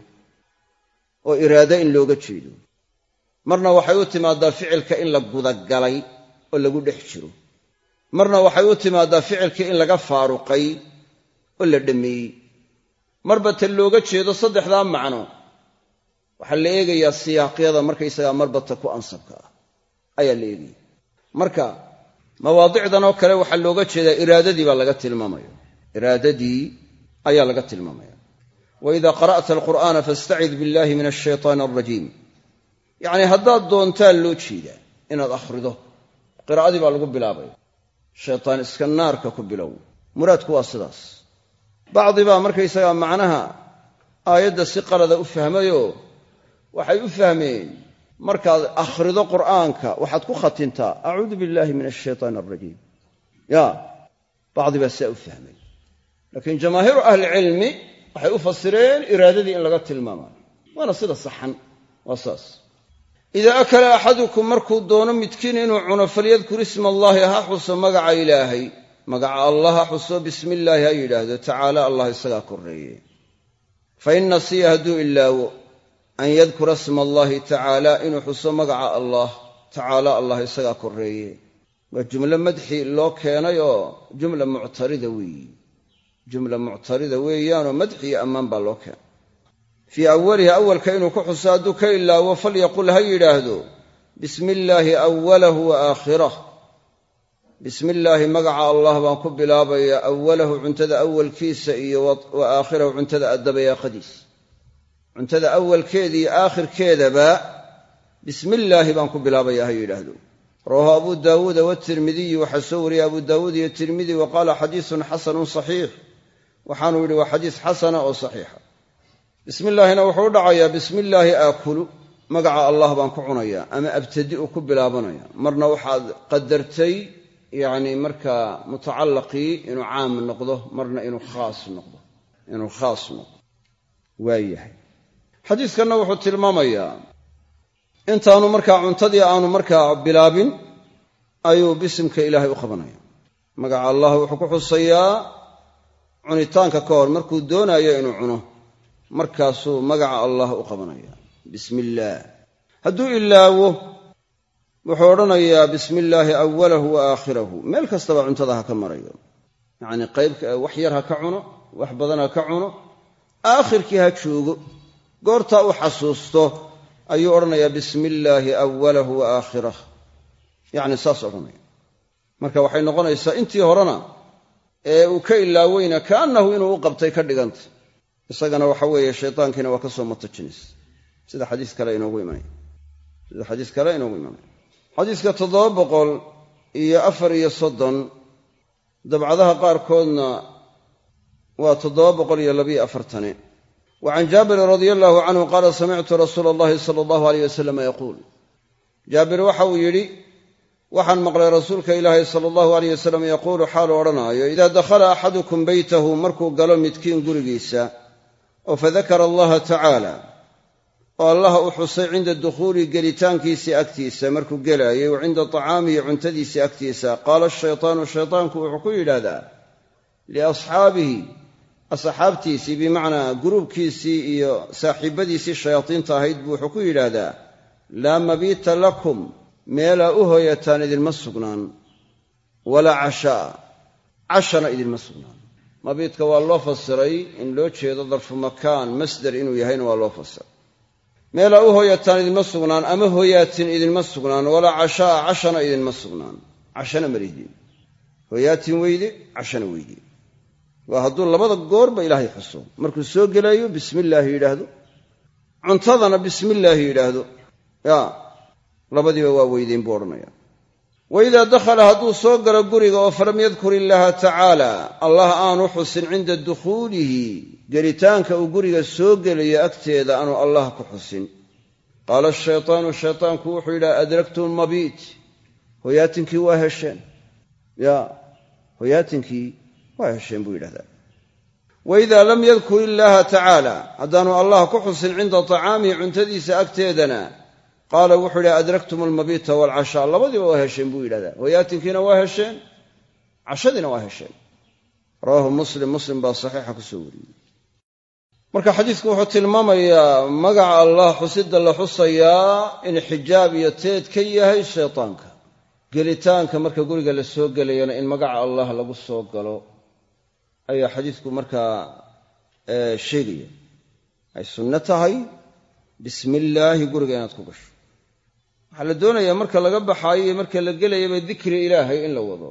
oo iraado in looga jeedo. Marna waxay u timaadaa ficilka in la gudagalay oo lagu dhex jiro. Marna waxay u timaadaa ficilkii in laga faaruqay oo la dhammeeyey. Marba ta looga jeedo saddexdaa macno. Waxaa la eegayaa siyaaqyada markaysagaa marba ta ku ansabka ah ayaa la eegaya. Marka mawaadicdan oo kale waxaa looga jeedaa iraadadii baa laga tilmaamaya. Iraadadii ayaa laga tilmaamaya. Wa ida qara'ta alqur'aana fastacid billahi min ashaytaan alrajiim yacnii haddaad doontaan loo jeedaa inaad akhrido qiraa'adii baa lagu bilaabaya shaytaan iska naarka ku bilow. Muraadku waa sidaas. Bacdi baa markaysagaa macnaha aayadda si qalada u fahmayoo waxay u fahmeen markaad akhrido qur'aanka waxaad ku khatintaa acuudu billaahi min ashaytaan alrajiim ya bacdi baa sidaa u fahmay. Laakiin jamaahiiru ahlicilmi waxay u fasireen iraadadii in laga tilmaamayo waana sida saxan waa saas. Idaa akala axadukum markuu doono midkiin inuu cuno falyadkur isma allaahi ha xuso magaca ilaahay. Magaca allah ha xuso bismi illaahi ha yidhaahdo. Tacaala allah isagaa korreeye fa in nasiya hadduu ilaawo an yadkura sma allaahi tacaala inuu xuso magaca allah tacaala allah isagaa korreeye waa jumlo madxi loo keenay oo jumla muctarida weeyi. Jumla muctarida weeyaanoo madxi iyo ammaan baa loo keenay. Fii awalihi awalka inuu ku xuso hadduu ka ilaawo falyaqul ha yidhaahdo bismi illaahi awalahu wa aakhirah bismi illaahi magaca allah baan ku bilaabayaa awalahu cuntada awalkiisa iyo wa aakhirahu cuntada addabayaaqadiisa cuntada awalkeeda iyo aakhirkeedaba bismi illaahi baan ku bilaabayaa ha yidhaahdo. Rawaahu abu daawuuda watirmidiyi waxaa soo wariyey abu daawuud iyo tirmidi wa qaala xadiisun xasanun saxiix. Waxaanuu yidhi waa xadiis xasana oo saxiixa. Bismi illaahina wuxuu u dhacayaa bismi illaahi aakulu. Magaca allah baan ku cunayaa ama abtadi'u ku bilaabanaya. Marna waxaad qadartay yacni markaa mutacallaqii inuu caam noqdo marna inuu khaas noqdo inuu khaas noqdo. Waayahay xadiiskanna wuxuu tilmaamayaa intaanu markaa cuntadii aanu markaa bilaabin ayuu bisimka ilaahay u qabanaya magaca allah wuxuu ku xusayaa cunitaanka ka hor markuu doonaayo inuu cuno. Markaasuu magaca allah u qabanaya bismi illaah hadduu ilaawo wuxuu odhanayaa bismi illaahi awalahu wa aakhirahu. Meel kastaba cuntada ha ka marayo. Yacnii qayb wax yar ha ka cuno wax badan ha ka cuno aakhirkii ha joogo goortaa u xasuusto ayuu odhanayaa bismi illaahi awalahu wa aakhirah yacni saas odhanaya. Marka waxay noqonaysaa intii horena ee uu ka ilaaweyna kaannahu inuu u qabtay ka dhiganta. Isagana waxa weeye shaytaankiina waa ka soo matajinaysa. Sida xadiis kale inoogu imanaya. Sida xadiis kale inoogu imanaya. Xadiiska toddoba boqol iyo afar iyo soddon dabcadaha qaarkoodna waa toddoba boqol iyo labiyo afartane wa can jaabirin radia allahu canhu qaala samictu rasuula allahi sala allahu aleyh wasalam yaquul jaabir waxa uu yidhi waxaan maqlay rasuulka ilaahay sala allahu aleyh wasalam yaquulu xaalu odhanaayo idaa dakhala axadukum beytahu markuu galo midkiin gurigiisa oo fadakara allaha tacaala oo allaha u xusay cinda dukhuuli gelitaankiisii agtiisa markuu gelaayay wa cinda tacaamihi cuntadiisii agtiisa qaala ashaytaanu shaytaanku wuxuu ku yidhaahdaa liasxaabihi asxaabtiisii bimacnaa guruubkiisii iyo saaxiibbadiisii shayaadiinta ahayd buu wuxuu ku yidhaahdaa laa mabiita lakum meelaa u hooyataan idinma sugnaan. Walaa cashaa cashana idinma sugnaan. Mabiidka waa loo fasiray in loo jeedo darfu makaan masder inuu yahayna waa loo fasiray. Meelaa u hooyataan idinma sugnaan ama hooyaatin idinma sugnaan. Walaa cashaa cashana idinma sugnaan. Cashana malidin hooyaatin weyde cashana weyde waa hadduu labada goorba ilaahay xuso. Markuu soo gelaayo bismillaahi yidhaahdo. Cuntadana bismillaahi yidhaahdo. Ya labadiiba waa weydeyn buu odhanaya wa idaa dakhala hadduu soo galo guriga oo falam yadkur illaaha tacaala allah aanu xusin cinda dukhuulihi gelitaanka uu guriga soo gelayo agteeda aanu allah ku xusin. Qaala ashaytaanu shaytaanku wuxuu yidhaha adraktum mabiit. Hoyaatinkii waa hesheen ya hoyaatinkii waa hesheen buu yidhahdaa. Wa idaa lam yadkur illaaha tacaala haddaanu allah ku xusin cinda tacaamihi cuntadiisa agteedana qaala wuxuu yidhi adraktum almabiita waalcashaa labadiiba waa hesheen buu yidhahdaa. Hoyaatinkiina waa hesheen cashadiina waa hesheen rawaahu muslim muslim marka xadiidku wuxuu tilmaamayaa magaca allah xusidda la xusayaa in xijaab iyo teed ka yahay shaytaanka. Gelitaanka marka guriga la soo gelayana in magaca allah lagu soo galo ayaa xadiidku markaa sheegaya. Ay sunno tahay bismi illaahi guriga inaad ku gasho. Waxaa la doonayaa marka laga baxaayo iyo marka la gelayaba dikri ilaahay in la wado.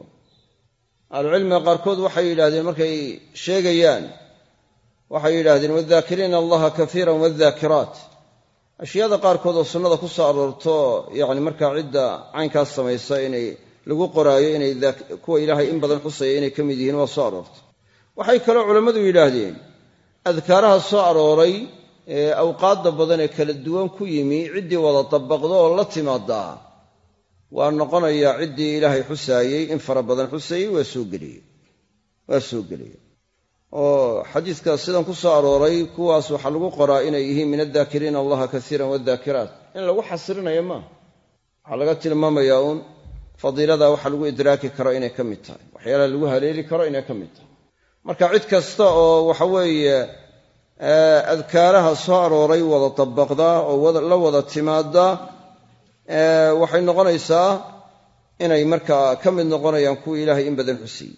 Ahlucilmiga qaarkood waxay yidhahdeen markay sheegayaan waxay yidhaahdeen wadaakiriina allaha kaiiran wadaakiraat ashyaada qaarkood oo sunnada ku soo aroorto yacni markaa cidda caynkaas samaysa inay lagu qoraayo inay kuwa ilaahay in badan xusaya inay ka mid yihiin waa soo aroortay waxay kaloo culammadu yidhaahdeen adkaaraha soo arooray ee awqaadda badan ee kala duwan ku yimi ciddii wada dabaqdo oo la timaadaa waa noqonayaa ciddii ilaahay xusaayey in fara badan xusayey waa soo geliyey. Waa soo gelaya oo xadiidka sidan ku soo arooray kuwaas waxaa lagu qoraa inay yihiin min addaakiriina allaha kaiiran wadaakiraat in lagu xasrinayo maaha waxaa laga tilmaamayaa uun fadiilada waxa lagu idraaki karo inay ka mid tahay. Waxyaalaha lagu haleeli karo inay ka mid tahay marka cid kasta oo waxa weeye adkaaraha soo arooray wada dabaqda oo la wada timaada waxay noqonaysaa inay markaa ka mid noqonayaan kuwa ilaahay in badan xusiyey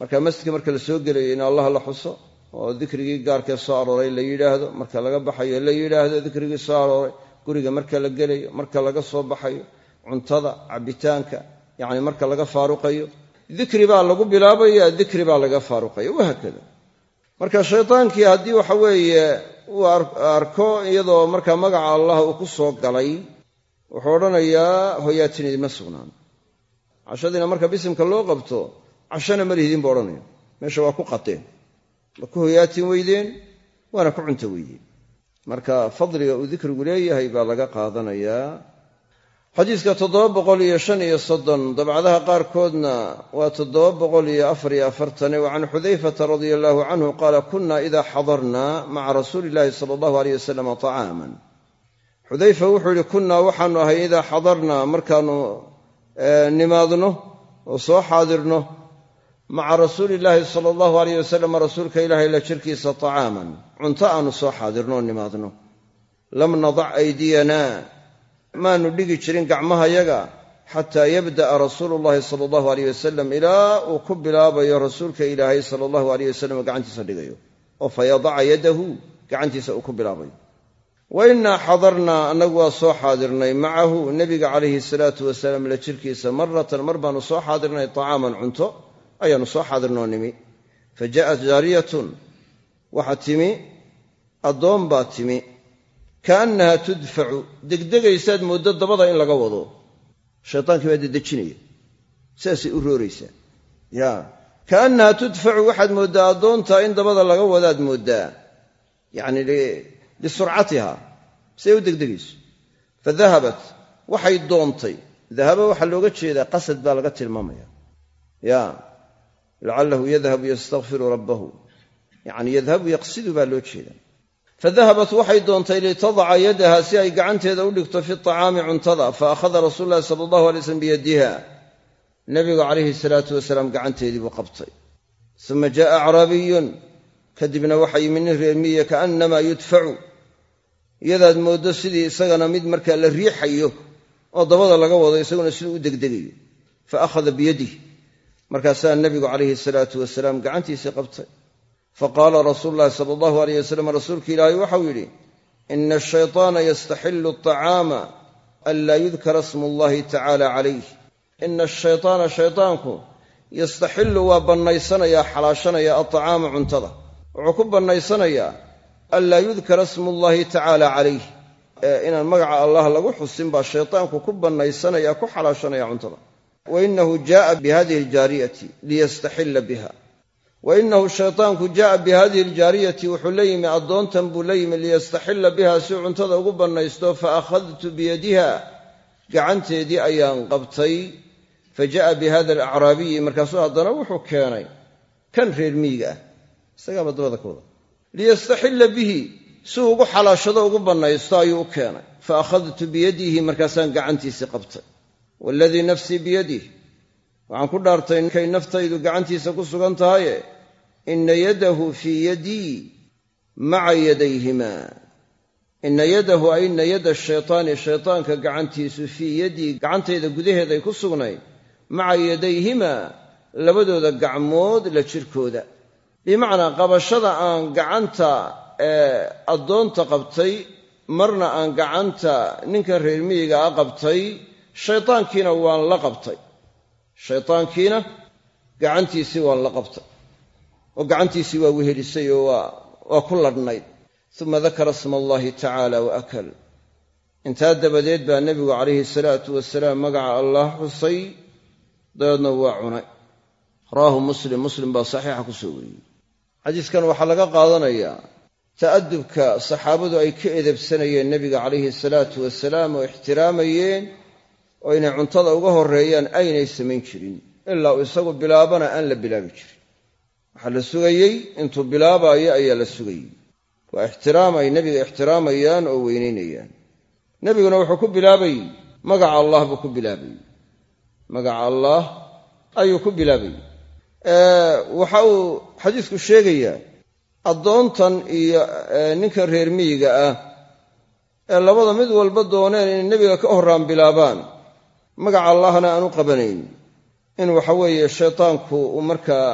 marka masjidka marka la soo gelayo in allah la xuso oo dikrigii gaarkee soo arooray la yidhaahdo marka laga baxayo la yidhaahdo dikrigii soo arooray guriga marka la gelayo marka laga soo baxayo cuntada cabitaanka yacni marka laga faaruqayo dikri baa lagu bilaabaya dikri baa laga faaruqaya wahaakada marka shaydaankii haddii waxa weeye uu arko iyadoo markaa magaca allah uu ku soo galay wuxuu odhanayaa hoyaatin idinma sugnaan. Cashadiina marka bisimka loo qabto cashana ma lihidin buu odhanaya meesha waa ku qateen. Waa ku hoyaatin weydeen waana ku cunto weydeen. Marka fadliga uu dikrigu leeyahay baa laga qaadanayaa xadiidka toddoba boqol iyo shan iyo soddon dabcadaha qaarkoodna waa toddoba boqol iyo afar iyo afartane wa can xudayfata radia allahu canhu qaala kuna ida xadarna maca rasuuli illahi sala allahu aleyh wasalam طacaaman xudayfa wuxuu yihi kunnaa waxaanu ahay idaa xadarnaa markaanu nimaadno oo soo xaadirno maca rasuuli illaahi sala allahu aleyh wasalam rasuulka ilaahay la jirkiisa طacaaman cunto aanu soo xaadirno oo nimaadno. Lam nadac aydiyana maanu dhigi jirin gacmahayaga xataa yabda'a rasuulu llahi sala allahu aleyh wasalam ilaa uu ku bilaabayo rasuulka ilaahay sala allahu aleyh wasalam gacantiisa dhigayo oo fa yadaca yadahu gacantiisa uu ku bilaabayo. Wa innaa xadarnaa annagu waa soo xaadirnay macahu nebiga calayhi salaatu wasalaam la jirkiisa maratan mar baanu soo xaadirnay tacaaman cunto ayaanu soo xaadirnoo nimi. Fa ja'at jaariyatun waxa timi addoon baa timi kaannaha tudfacu degdegaysaad mooddo dabada in laga wado. Shaytaankii baa dedejinaya. Saasay u rooraysaa ya kaannaha tudfacu waxaad mooddaa addoontaa in dabada laga wadaad mooddaa. Yacni lisurcatiha siay u degdegayso. Fa dahabat waxay doontay. Dahaba waxaa looga jeedaa qasad baa laga tilmaamaya. Ya lacalahu yadhabu yastakfiru rabbahu. Yacni yadhabu yaqsidu baa loo jeedaa fadahabat waxay doontay litadaca yadaha si ay gacanteeda u dhigto fi tacaami cuntada fa akhada rasuulu llahi sala allahu alay slm biyadiha. Nebigu calayhi salaatu wasalaam gacanteedii buu qabtay. Uma ja'a acraabiyun kadibna waxaa yimi nin reermiya kaannamaa yudfacu iyadaad mooddo sidii isagana mid markaa la riixayo oo dabada laga wado isaguna siduu u degdegayo. Fa akhada biyadih markaasaa nebigu calayhi salaatu wasalaam gacantiisii qabtay faqaala rasuulu llahi sala allahu alayh wasalam rasuulka ilaahay waxau yidhi ina ashayطaana yastaxilu aطacaama an laa yudkara smu allahi tacaala calayh ina ashayطaana shayطaanku yastaxillu waa bannaysanayaa xalaashanaya alطacaama cuntada wuxuu ku bannaysanayaa an laa yudkara smu llahi tacaala calayh inaan magaca allah lagu xusin baa shaytaanku ku bannaysanaya ku xalaashanaya cuntada wa inahu jaaa bi hadihi aljaariyati liyastaxilla biha wa inahu shaytaanku jaaa bi hadihi aljaariyati wuxuu la yimi addoontan buu la yimi liyastaxilla biha si cuntada ugu bannaysto fa akhadtu biyadiha. Gacanteedii ayaan qabtay fa ja'a bi hada alacraabiyi markaasuu haddana wuxuu keenay kan reer miyiga ah isagaaba dabada ka wada liyastaxilla bihi si ugu xalaashado ugu bannaysto ayuu u keenay. Biyadihi markaasaan gacantiisii qabtay. Waaladii nafsii biyadih waxaan ku dhaartay ninkay naftaydu gacantiisa ku sugan tahaye ina yadahu fii yadii maca yadayhima. Ina yadahu ay ina yada shaytaani shaytaanka gacantiisu fii yadii gacantayda gudaheeday ku sugnayd maca yadayhima labadooda gacmood la jirkooda. Bimacnaa qabashada aan gacanta addoonta qabtay marna aan gacanta ninka reer miyiga a qabtay shaytaankiina waan la qabtay shaytaankiina gacantiisii waan la qabtay oo gacantiisii waa wehelisay oo waa ku ladhnayd uma dakara sma allahi tacaala wa akal. Intaa dabadeed baa nebigu calayhi salaatu wasalaam magaca allah xusay dabeedna waa cunay. Rawaahu muslim muslim baa saxiixa ku soo wariyey xadiiskan waxaa laga qaadanayaa ta'adubka saxaabadu ay ka edebsanayeen nebiga calayhi salaatu wasalaam oo ixtiraamayeen oo inay cuntada uga horreeyaan aynay samayn jirin ilaa uu isagu bilaabana aan la bilaabi jirin. Waxaa la sugayey intuu bilaabaayo ayaa la sugayey. Waa ixtiraam ay nebiga ixtiraamayaan oo weynaynayaan nebiguna wuxuu ku bilaabayy magaca allah buu ku bilaabayy magaca allaah ayuu ku bilaabayy waxa uu xadiisku sheegayaa addoontan iyo ninka reer miyiga ah ee labada mid walba dooneen inay nebiga ka horraan bilaabaan magaca allahna aan u qabanayn. In waxa weeye shaytaanku uu markaa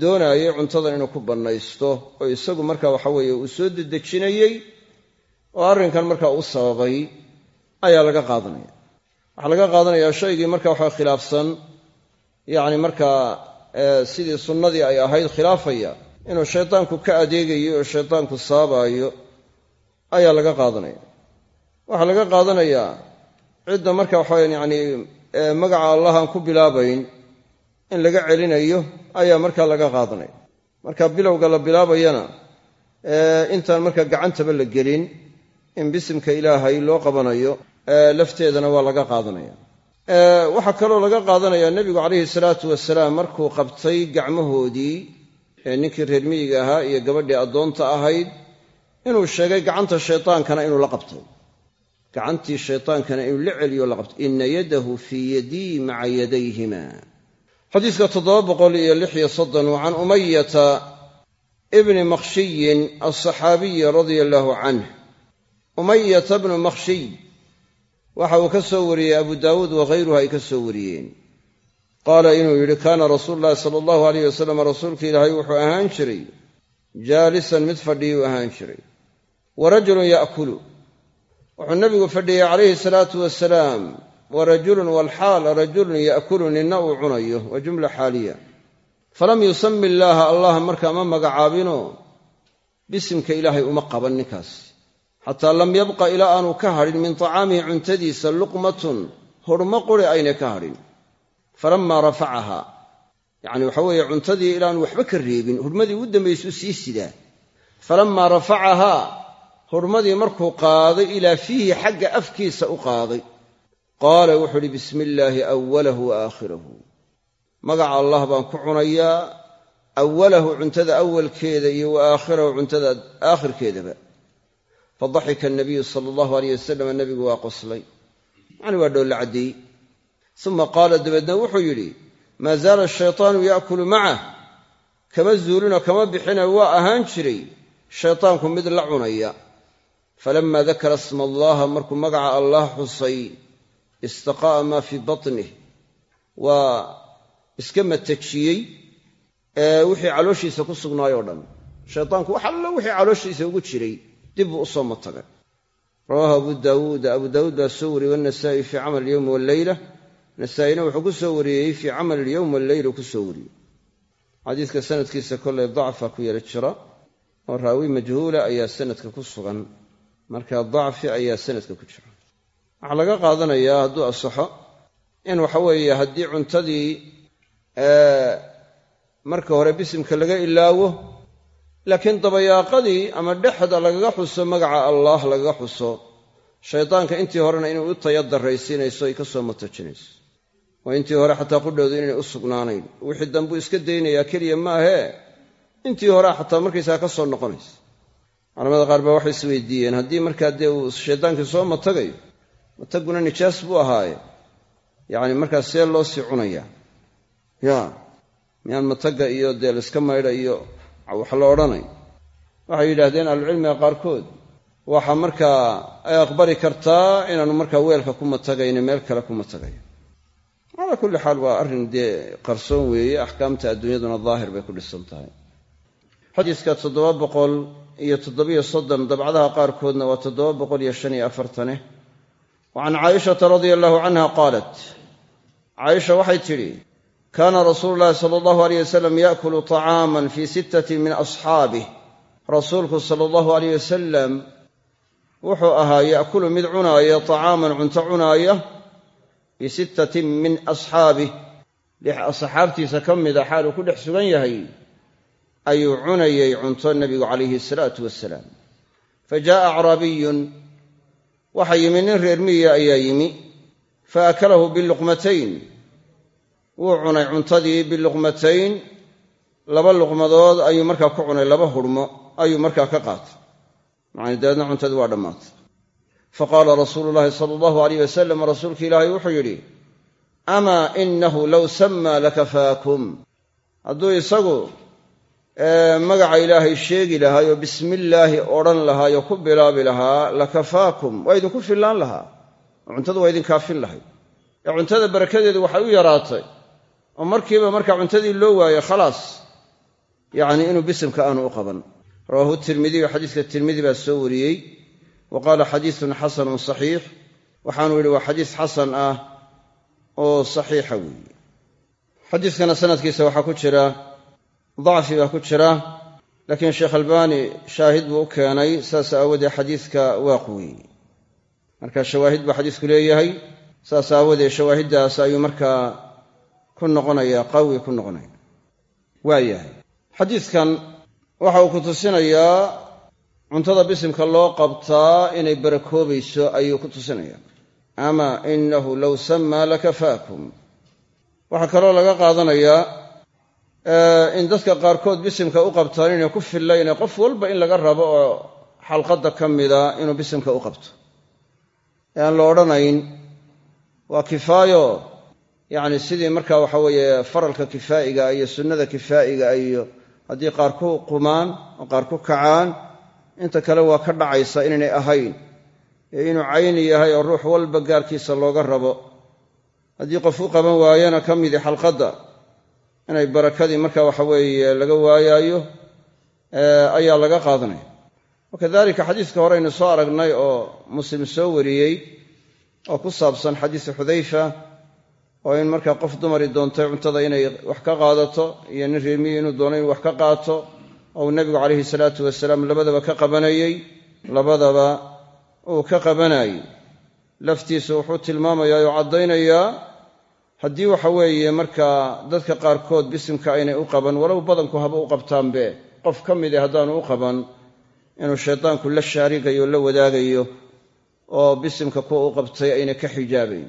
doonayay cuntadan inuu ku bannaysto oo isagu marka waxa weeye uu soo dedejinayey oo arrinkan markaa u sababay ayaa laga qaadanaya. Waxaa laga qaadanayaa shaygii marka waxa khilaafsan yacni markaa sidii sunnadii ay ahayd khilaafaya inuu shaytaanku ka adeegayo oo shaytaanku saabaayo ayaa laga qaadanaya. Waxaa laga qaadanayaa cidda marka waxaweyan yacni magaca allah aan ku bilaabayn in laga celinayo ayaa markaa laga qaadanaya marka bilowga la bilaabayana intaan marka gacantaba la gelin in bisimka ilaahay loo qabanayo lafteedana waa laga qaadanaya. Waxaa kaloo laga qaadanaya nebigu calayhi salaatu wasalaam markuu qabtay gacmahoodii ninkii reer miyiga ahaa iyo gabadhii addoonta ahayd inuu sheegay gacanta shaytaankana inuu la qabtay gacantii shaytaankana inuu la celiyo la qabtay ina yadahu fii yadii maca yadayhima. Xadiiska can umayata ibni makhshiyin alsaxaabiyi radia allaahu canh umayata bnu makhshiy waxa uu ka soo wariyey abu daawuud wakhayruhu ay ka soo wariyeen. Qaala inuu yidhi kaana rasuulu llahi sala allahu alayh wasalam rasuulka ilaahay wuxuu ahaan jiray jaalisan mid fadhiyuu ahaan jiray. Wa rajulun ya'kulu wuxuu nabigu fadhiyey calayhi salaatu wasalaam wa rajulun walxaal rajulun ya'kulu ninna uu cunayo waa jumla xaaliya. Falam yusami illaaha allah markaa ma magacaabino? Bisimka ilaahay uma qaban ninkaas. Xataa lam yabqa ilaa aanu ka hadhin min tacaamihi cuntadiisa luqmatun hurmo quri aynay ka hadhin falammaa rafacahaa yacni waxa weeye cuntadii ilaanu waxba ka reebin hurmadii ugu dambaysuu sii sidaa. Falammaa rafacahaa hurmadii markuu qaaday ilaa fiihi xagga afkiisa u qaaday. Qaala wuxuu uhi bismi illaahi awalahu wa aakhirahu. Magaca allah baan ku cunayaa awalahu cuntada awalkeeda iyo wa aakhirahu cuntada aakhirkeedaba. Fadaxika anabiyu sala allahu aleyh wasalam nebigu waa qoslay. Macni waa dhoolla caddeeyey uma qaala dabeedna wuxuu yidhi maa zaala ashaytaanu yaakulu macah kama zuulinoo kama bixina waa ahaan jiray. Shaytaanku mid la cunaya falama dakara sma allaha markuu magaca allah xusay istaqa'a maa fii batnih waa iska matajiyey wixii calooshiisa ku sugnaayoo dhan shaytaanku wax allo wixii calooshiisa ugu jiray dib buu u soo matagay rawaahu abu daawuuda abu daawuud baa soo wariyey wanasaa'i fii camal alyowmi walleyla nasaa'ina wuxuu ku soo wariyey fii camal alyowm walleyla ku soo wariyey xadiidka sanadkiisa kollay dacfa ku yara jira oo raawi majhuula ayaa sanadka ku sugan marka dacfi ayaa sanadka ku jira. Waxaa laga qaadanayaa hadduu asaxo in waxa weeye haddii cuntadii marka hore bisimka laga ilaawo laakiin dabayaaqadii ama dhexda lagaga xuso magaca allaah lagaga xuso shaydaanka intii horena inay u taya darraysiinayso ay ka soo matajinayso. Oo intii hore xataa qudhowdu inay u sugnaanayn. Wixii dambuu iska daynayaa keliya maahee intii horea xataa markaysaa ka soo noqonaysa culamada qaar baa waxay isweydiiyeen haddii markaa dee uu shaydaankii soo matagayo mataguna nijaas buu ahaaye? Yacni markaas see loo sii cunayaa ya miyaan matagga iyo dee layska maydha iyo wax la odhanay? Waxay yidhaahdeen ahlucilmiga qaarkood waxa markaa ay aqbali kartaa inaanu markaa weelka ku matagayno meel kale ku matagayo. Calaa kulli xaal waa arrin dee qarsoon weeye axkaamta adduunyaduna daahir bay ku dhisan tahay. Xadiiska toddoba boqol iyo toddobiyo soddon dabcadaha qaarkoodna waa toddoba boqol iyo shan iyo afartane. Wa can caayishata radia allahu canha qaalat caaisha waxay tidhi kaana rasuulu llahi sala allahu aleyh wasalam yaakulu طacaaman fii sittati min asxaabih rasuulku sala allahu aleyh wasalam wuxuu ahaa yaakulu mid cunaaya طacaaman cunto cunaaya fii sittatin min asxaabih lix asxaabtiisa ka mida xaal uu ku dhex sugan yahay ayuu cunayay cunto nebigu calayhi asalaatu wasalaam fa jaa'a acraabiyun waxaa yimi nin reer miyiga ayaa yimi. Fa akalahu biluqmatayn wuu cunay cuntadii biluqmatayn. Laba luqmadood ayuu markaa ku cunay laba hurhmo ayuu markaa ka qaatay. Macani dabeedna cuntadii waa dhammaatay fa qaala rasuulu llaahi sala allahu alayh wasalam rasuulka ilaahay wuxuu yidhi amaa inahu low sammaa lakafaakum hadduu isagu magaca ilaahay sheegi lahaayoo bismillaahi odhan lahaayoo ku bilaabi lahaa lakafaakum. Waa idinku fillaan lahaa. Oo cuntadu waa idin kaafin lahayd. Ee cuntada barakadeedu waxay u yaraatay. Oo markiiba marka cuntadii loo waayo khalaas yacnii inuu bisimka aanu u qaban. Rawaahu tirmidiyu xadiiska tirmidi baa soo wariyey. Wa qaala xadiisun xasanun saxiix. Waxaanu yidhi waa xadiis xasan ah oo saxiixa weeye. Xadiiskana sanadkiisa waxaa ku jira dacfi baa ku jira laakiin sheekh albaani shaahid buu u keenay saas aawoodee xadiiska waa quweeyey marka shawaahid buu xadiisku leeyahay saas aawoodee shawaahiddaas ayuu markaa ku noqonaya qawi ku noqonaya. Waayahay xadiidkan waxa uu ku tusinayaa cuntada bisimka loo qabtaa inay barakoobayso ayuu ku tusinayaa. Ama inahu low sammaa lakafaakum. Waxaa kaloo laga qaadanayaa in dadka qaarkood bisimka u qabtaan inay ku fillayne qof walba in laga rabo oo xalqadda ka mida inuu bisimka u qabto. Aan la odhanayn waa kifaayo yacni sidii marka waxa weeye faralka kifaa'iga iyo sunnada kifaa'iga iyo haddii qaar ku qumaan oo qaar ku kacaan inta kale waa ka dhacaysa inaynay ahayn. Ee inuu cayni yahay oo ruux walba gaarkiisa looga rabo. Haddii qof u qaban waayana ka midi xalqadda inay barakadii marka waxa weeye laga waayaayo ayaa laga qaadanaya. Wakadalika xadiiska hore aynu soo aragnay oo muslim soo wariyey oo ku saabsan xadiisu xudayfa oo in markaa qof dumari doontay cuntada inay wax ka qaadato iyo nin reemiyi inuu doono inuu wax ka qaato oo uu nebigu calayhi salaatu wasalaam labadaba ka qabanayey labadaba uu ka qabanayey. Laftiisu wuxuu tilmaamayaa oo caddaynayaa haddii waxa weeye markaa dadka qaarkood bisimka aynay u qaban walow badanku haba u qabtaanbe. Qof ka midi haddaanu u qaban inuu shaydaanku la shaarigayo la wadaagayo oo bisimka kuwa u qabtay ayna ka xijaabayn.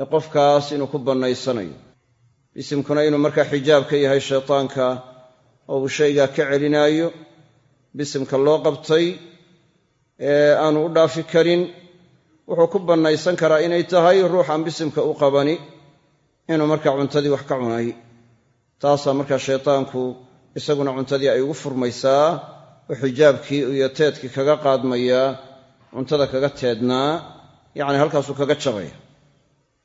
Ee qofkaas inuu ku bannaysanayo. Bisimkuna inuu markaa xijaab ka yahay shaydaanka oo uu shaygaa ka celinaayo bisimka loo qabtay ee aanu u dhaafi karin wuxuu ku bannaysan karaa inay tahay ruuxaan bisimka u qabani inuu markaa cuntadii wax ka cunay taasaa markaa shaytaanku isaguna cuntadii ay ugu furmaysaa oo xijaabkii iyo teedkii kaga qaadmayaa cuntada kaga teednaa yacni halkaasuu kaga jabaya.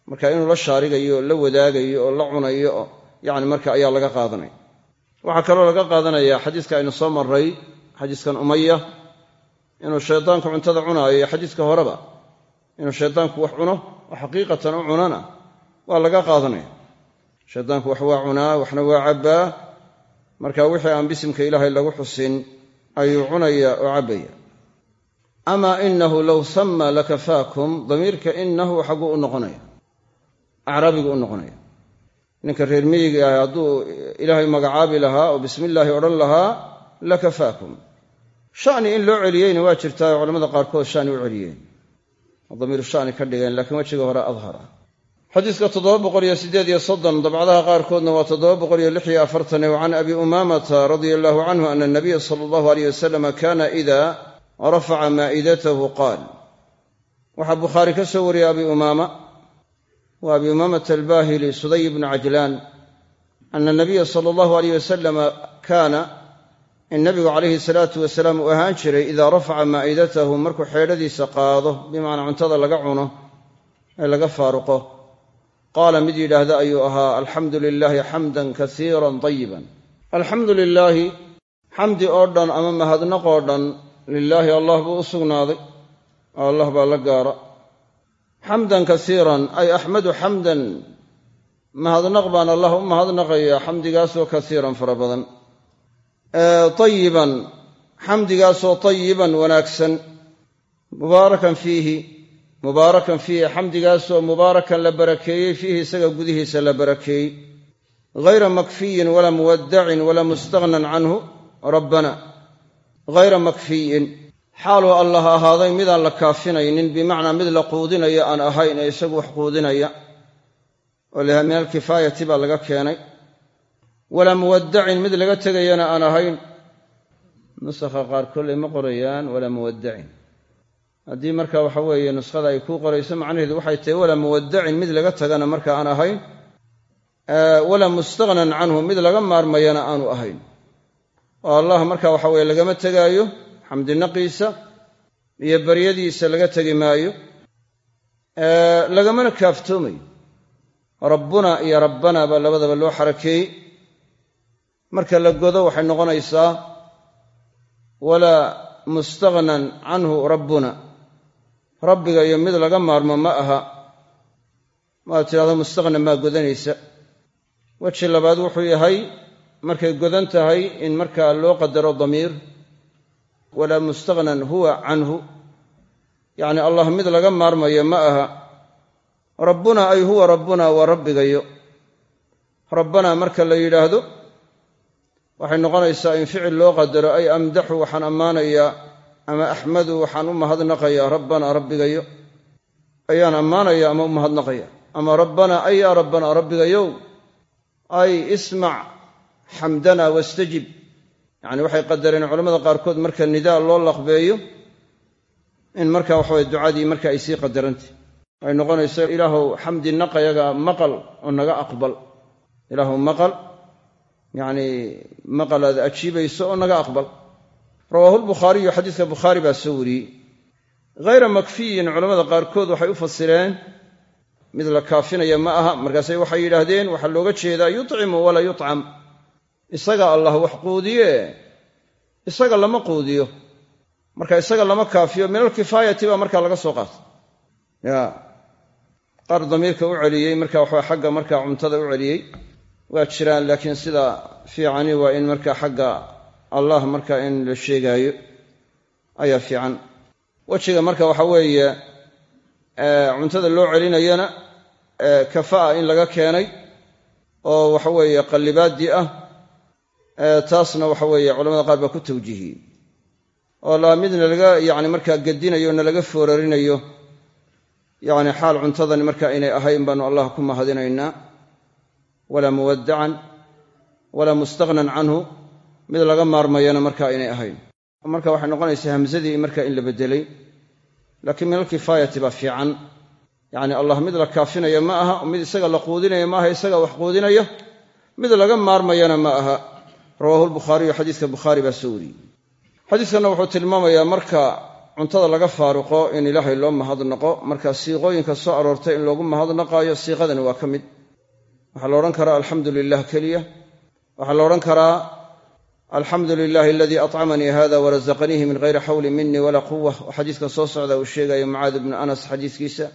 Marka inuu la shaarigayo oo la wadaagayo oo la cunayo yacni marka ayaa laga qaadanaya. Waxaa kaloo laga qaadanayaa xadiiska aynu soo marray xadiiskan umaya inuu shaydaanku cuntada cunaayo iyo xadiiska horeba inuu shaydaanku wax cuno oo xaqiiqatan u cunana waa laga qaadanaya. Shaydaanku wax waa cunaa waxna waa cabbaa. Marka wixii aan bisimka ilaahay lagu xusin ayuu cunaya oo cabbaya. Amaa inahu low sama lakafaakum damiirka inahu xagguu u noqonaya. Acraabigu u noqonaya. Ninka reer miyiga ah hadduu ilaahay magacaabi lahaa oo bismi illaahi odhan lahaa lakafaakum. Shani in loo celiyeyna waa jirtaa oo culamada qaarkood shani u celiyeen. Damiiru shani ka dhigeen laakiin wejiga hore adhara xadiiska dabcadaha qaarkoodna waa can abi umaamata radia allahu canhu ana anabiya sala allahu aleyh wasalama kana ida rafaca maa'idatahu qaal. Waxaa bukhaari ka soo wariyey abi umaama wa abi umaamata albaahili suday bnu cajlaan ana nabiya sala allahu aleyh wasalama kaana in nabigu calayhi salaatu wasalaam uu ahaan jiray idaa rafaca maa'idatahu markuu xeedhadiisa qaado bimacnaa cuntada laga cuno ee laga faaruqo qaala mid yidhaahda ayuu ahaa alxamdu lilaahi xamdan kasiiran tayiban alxamdu lilaahi xamdi oo dhan ama mahadnaqoo dhan lilaahi allah buu u sugnaaday. Oo allah baa la gaara. Xamdan kasiiran ay axmadu xamdan mahadnaq baan allah u mahadnaqaya xamdigaasoo kasiiran fara badan. Tayiban xamdigaasoo tayiban wanaagsan. Mubaarakan fiihi mubaarakan fiihi xamdigaasoo mubaarakan la barakeeyey fiihi isaga gudihiisa la barakeeyey. Hayra makfiyin walaa muwaddacin walaa mustaghnan canhu rabbana. Hayra makfiyin. Xaaluu allah ahaaday midaan la kaafinaynin bimacnaa mid la quudinaya aan ahayn ee isagu wax quudinaya. Oo min alkifaayati baa laga keenay. Walaa muwaddacin mid laga tegayana aan ahayn. Nusakha qaar kolley ma qorayaan walaa muwaddacin haddii marka waxa weeye nuskhada ay kuu qorayso macnaheedu waxay tahay walaa muwaddacin mid laga tagana marka aan ahayn walaa mustaghnan canhu mid laga maarmayana aanu ahayn. Oo allah marka waxa weye lagama tegaayo xamdinaqiisa iyo baryadiisa laga tegi maayo lagamana kaaftoomayo rabbuna iyo rabbana baa labadaba loo xarakeeyey marka la godo waxay noqonaysaa walaa mustaghnan canhu rabbuna rabbiga iyo mid laga maarmo ma aha. Maad tidhahdo mustaghnan maa godanaysa. Weji labaad wuxuu yahay markay godan tahay in markaa loo qadaro damiir. Walaa mustaghnan huwa canhu. Yacni allah mid laga maarmayo ma aha. Rabbuna ay huwa rabbuna waa rabbigayo. Rabbana marka la yidhaahdo waxay noqonaysaa in ficil loo qadaro ay amdaxu waxaan ammaanayaa ama axmadu waxaan u mahadnaqayaa rabbana rabbigayo. Ayaan ammaanaya ama u mahadnaqaya ama rabbana ay yaa rabbana rabbigayow ay ismac xamdana wastajib. Yacni waxay qadareen culamada qaarkood marka nidaa loo laqbeeyo in marka waxaweye ducadii marka ay sii qadarantay. Ay noqonayso ilaahow xamdi naqayaga maqal oo naga aqbal. Ilaahow maqal yacni maqal aad ajiibayso oo naga aqbal rawaahu lbukhaariyu xadiiska bukhaari baa soo wariyey. Hayra makfiyin culamada qaarkood waxay u fasireen mid la kaafinaya ma aha markaasay waxay yidhaahdeen waxaa looga jeedaa yutcimu walaa yutcam. Isaga allah wax quudiye isaga lama quudiyo. Marka isaga lama kaafiyo min alkifaayati baa markaa laga soo qaatay. Ya qaar damiirka u celiyey marka waxaa xagga markaa cuntada u celiyey waa jiraan laakiin sida fiicani waa in markaa xagga allah marka in la sheegaayo ayaa fiican. Wejiga marka waxa weeye cuntada loo celinayana kafaa in laga keenay oo waxa weeye qallibaaddii ah taasna waxa weeye culamada qaar baa ku tawjiihiyey oo laa midna laga yacni markaa gedinayo na laga foorarinayo yacni xaal cuntadani marka inay ahayn baanu allah ku mahadinaynaa walaa muwaddacan walaa mustaghnan canhu mid laga maarmayana marka inay ahayn. Marka waxay noqonaysaa hamsadii marka in la bedelay. Laakiin min alkifaayati baa fiican. Yacni allah mid la kaafinaya ma aha mid isaga la quudinaya ma aha isaga wax quudinaya mid laga maarmayana ma aha. Rawaahu lbukhaariyu xadiiska bukhaari baa soo wariyey. Xadiiskanna wuxuu tilmaamayaa marka cuntada laga faaruqo in ilaahay loo mahadnaqo marka siiqooyinka soo aroortay in loogu mahadnaqaayo siiqadani waa ka mid. Waxaa la odhan karaa alxamdu lilah keliya. Waxaa la odhan karaa alxamdu lilahi aladii acamanii hada warazaqaniihi min hayri xawlin minii walaa quwa oo xadiiskan soo socda uu sheegayo mucaad bnu anas xadiiskiisa.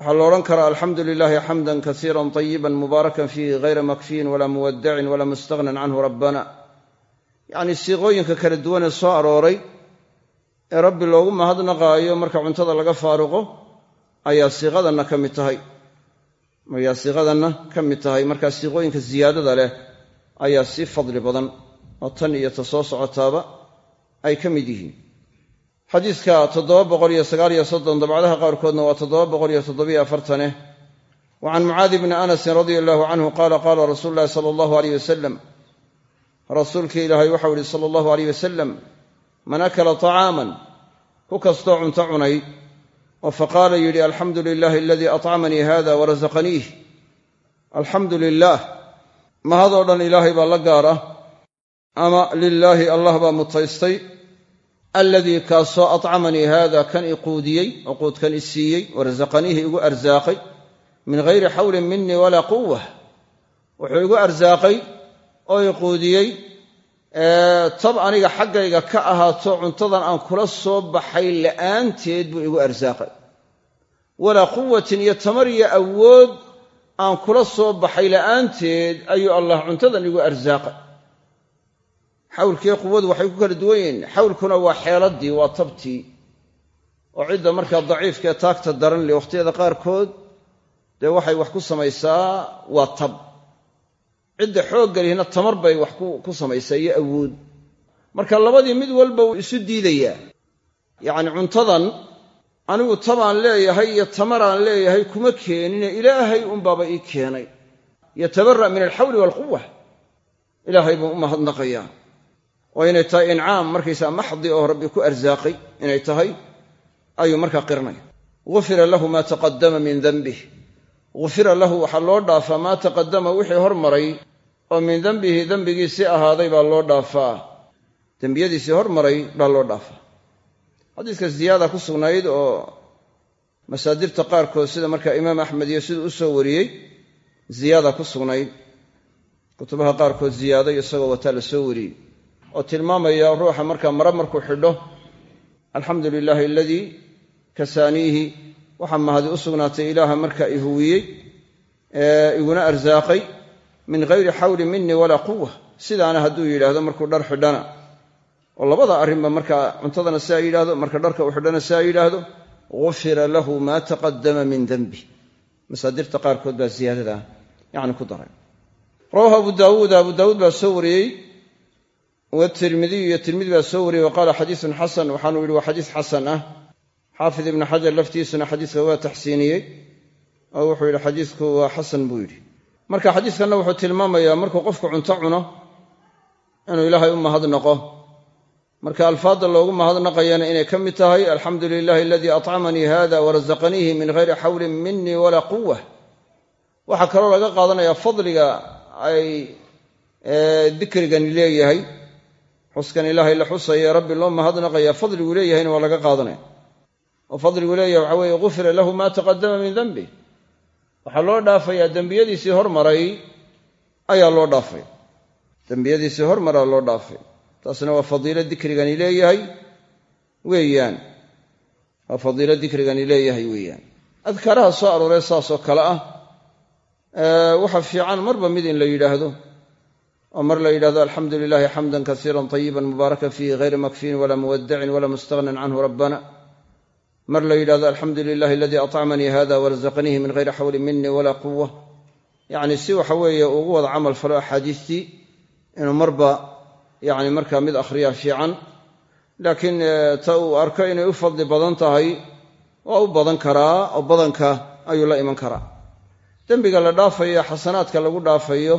Waxaa la odhan karaa alxamdu lilahi xamdan kasiira طayiba mubaarakan fiihi hayra makfiyin walaa muwadacin walaa mustahnan canhu rabbana. Yacnii siiqooyinka kala duwanee soo arooray ee rabbi loogu mahadnaqaayo marka cuntada laga faaruqo ayaa siiqadanna ka mid tahay. Ayaa siiqadanna ka mid tahay. Markaa siiqooyinka ziyaadada leh ayaa sii fadli badan oo tan iyo ta soo socotaaba ay ka mid yihiin. Soddon dabcadaha qaarkoodna waa afartaneh wa can mucaadi bni anasin radia allahu canhu qaala qaala rasuulu llahi sala allahu aleyh wasalam rasuulkii ilaahay waxau ihi sala allahu aleyh wasalam man akala طacaaman ku kastoo cunto cunay oo faqaala yidhi alxamdu lilahi aladii acamanii hada warazaqaniih alxamdu lilaah mahadoo dhan ilaahay baa la gaar ama lilaahi allah baa mutaystay aladii kaasoo acamanii haada kan i quudiyey oo quudkan i siiyey warazaqaniihi igu arsaaqay min hayri xawlin minii walaa quwa wuxuu igu arsaaqay oo i quudiyey tab aniga xaggayga ka ahaato cuntadan aan kula soo baxay la'aanteed buu igu arsaaqay walaa quwatin iyo tamar iyo awood aan kula soo baxay la'aanteed ayuu allah cuntadan igu arsaaqay xawlkiiyo quwadu waxay ku kala duwan yihiin xawlkuna waa xeeladdii waa tabtii. Oo cidda markaa daciifkaee taagta daran le wakhtiyada qaarkood dee waxay wax ku samaysaa waa tab. Cidda xoogga lihina tamar bay wax ku samaysaa iyo awood. Marka labadii mid walba wuu isu diidayaa. Yacni cuntadan anigu tabaan leeyahay iyo tamaraan leeyahay kuma keenine ilaahay unbaaba ii keenay. Yatabara' min alxawli waalquwa ilaahay buu u mahadnaqayaa oo inay tahay incaam markaysaa maxdi oo rabbi ku arsaaqay inay tahay ayuu markaa qiranaya gufira lahu maa taqadama min denbih gufira lahu waxaa loo dhaafaa maa taqadama wixii hormaray oo min dembihi dembigiisii ahaaday baa loo dhaafaa. Dembiyadiisii hormaray baa loo dhaafaa. Xadiiska ziyaada ku sugnayd oo masaadirta qaarkood sida markaa imaam axmed iyo siduu u soo wariyey ziyaada ku sugnayd. Kutubaha qaarkood ziyaaday isagoo wataa la soo wariyey oo tilmaamaya ruuxa markaa mara markuu xidho alxamdu lilaahi aladii kasaaniihi. Waxaa mahadi u sugnaatay ilaaha markaa i huwiyey ee iguna arsaaqay min hayri xawlin minii walaa quwa sidaana hadduu yidhaahdo markuu dhar xidhana. Oo labada arrinba markaa cuntadana siaa yidhaahdo marka dharka uu xidhana siaa yidhaahdo gufira lahu maa taqadama min denbi masaadirta qaarkood baa ziyaadada yani ku daray. Rawahu abu daawuud abu daawuud baa soo wariyey watirmidiyu iyo tirmidi baa soo wariyey wa qaala xadiisun xasan waxaanu yidhi waa xadiis xasan ah xaafid ibnu xajar laftiisuna xadiiska waa taxsiiniyey oo wuxuu yidhi xadiisku waa xasan buu yidhi marka xadiiskanna wuxuu tilmaamayaa markuu qofku cunto cuno inuu ilaahay u mahadnaqo marka alfaadda loogu mahadnaqayana inay ka mid tahay alxamdu lilahi aladii acamanii hada warazaqaniihi min hayri xawlin minii walaa quwa waxaa kaloo laga qaadanayaa fadliga ay dikrigani leeyahay xuskan ilaahay la xusaya rabbi loo mahadnaqaya fadligu leeyahayna waa laga qaadanaya. Oo fadligu leeyahay waxa weeye gufira lahu maa taqadama min denbi waxaa loo dhaafayaa dembiyadiisii hormaray ayaa loo dhaafay dembiyadiisii hormaraa loo dhaafay taasna waa fadiilo dikrigani leeyahay weeyaan. Waa fadiilo dikrigani leeyahay weeyaan. Adkaaraha soo arooree saasoo kale ah waxa fiican marba mid in la yidhaahdo oo mar la yidhahdo alxamdu lilahi xamdan kasiiran tayiban mubaarakan fiihi hayra makfiin walaa muwadacin walaa mustahnan canhu rabbana. Mar la yidhahdo alxamdu lilahi aladii acamanii hada warazaqaniihi min hayri xawlin minii walaa quwa yacni si waxa weeye ugu wada camal falo axaadiistii inuu marba yani markaa mid akhriyaa fiican. Laakiin ta uu arko inay u fadli badan tahay waa u badan karaa oo badanka ayuu la iman karaa. Dembiga la dhaafayo xasanaadka lagu dhaafayo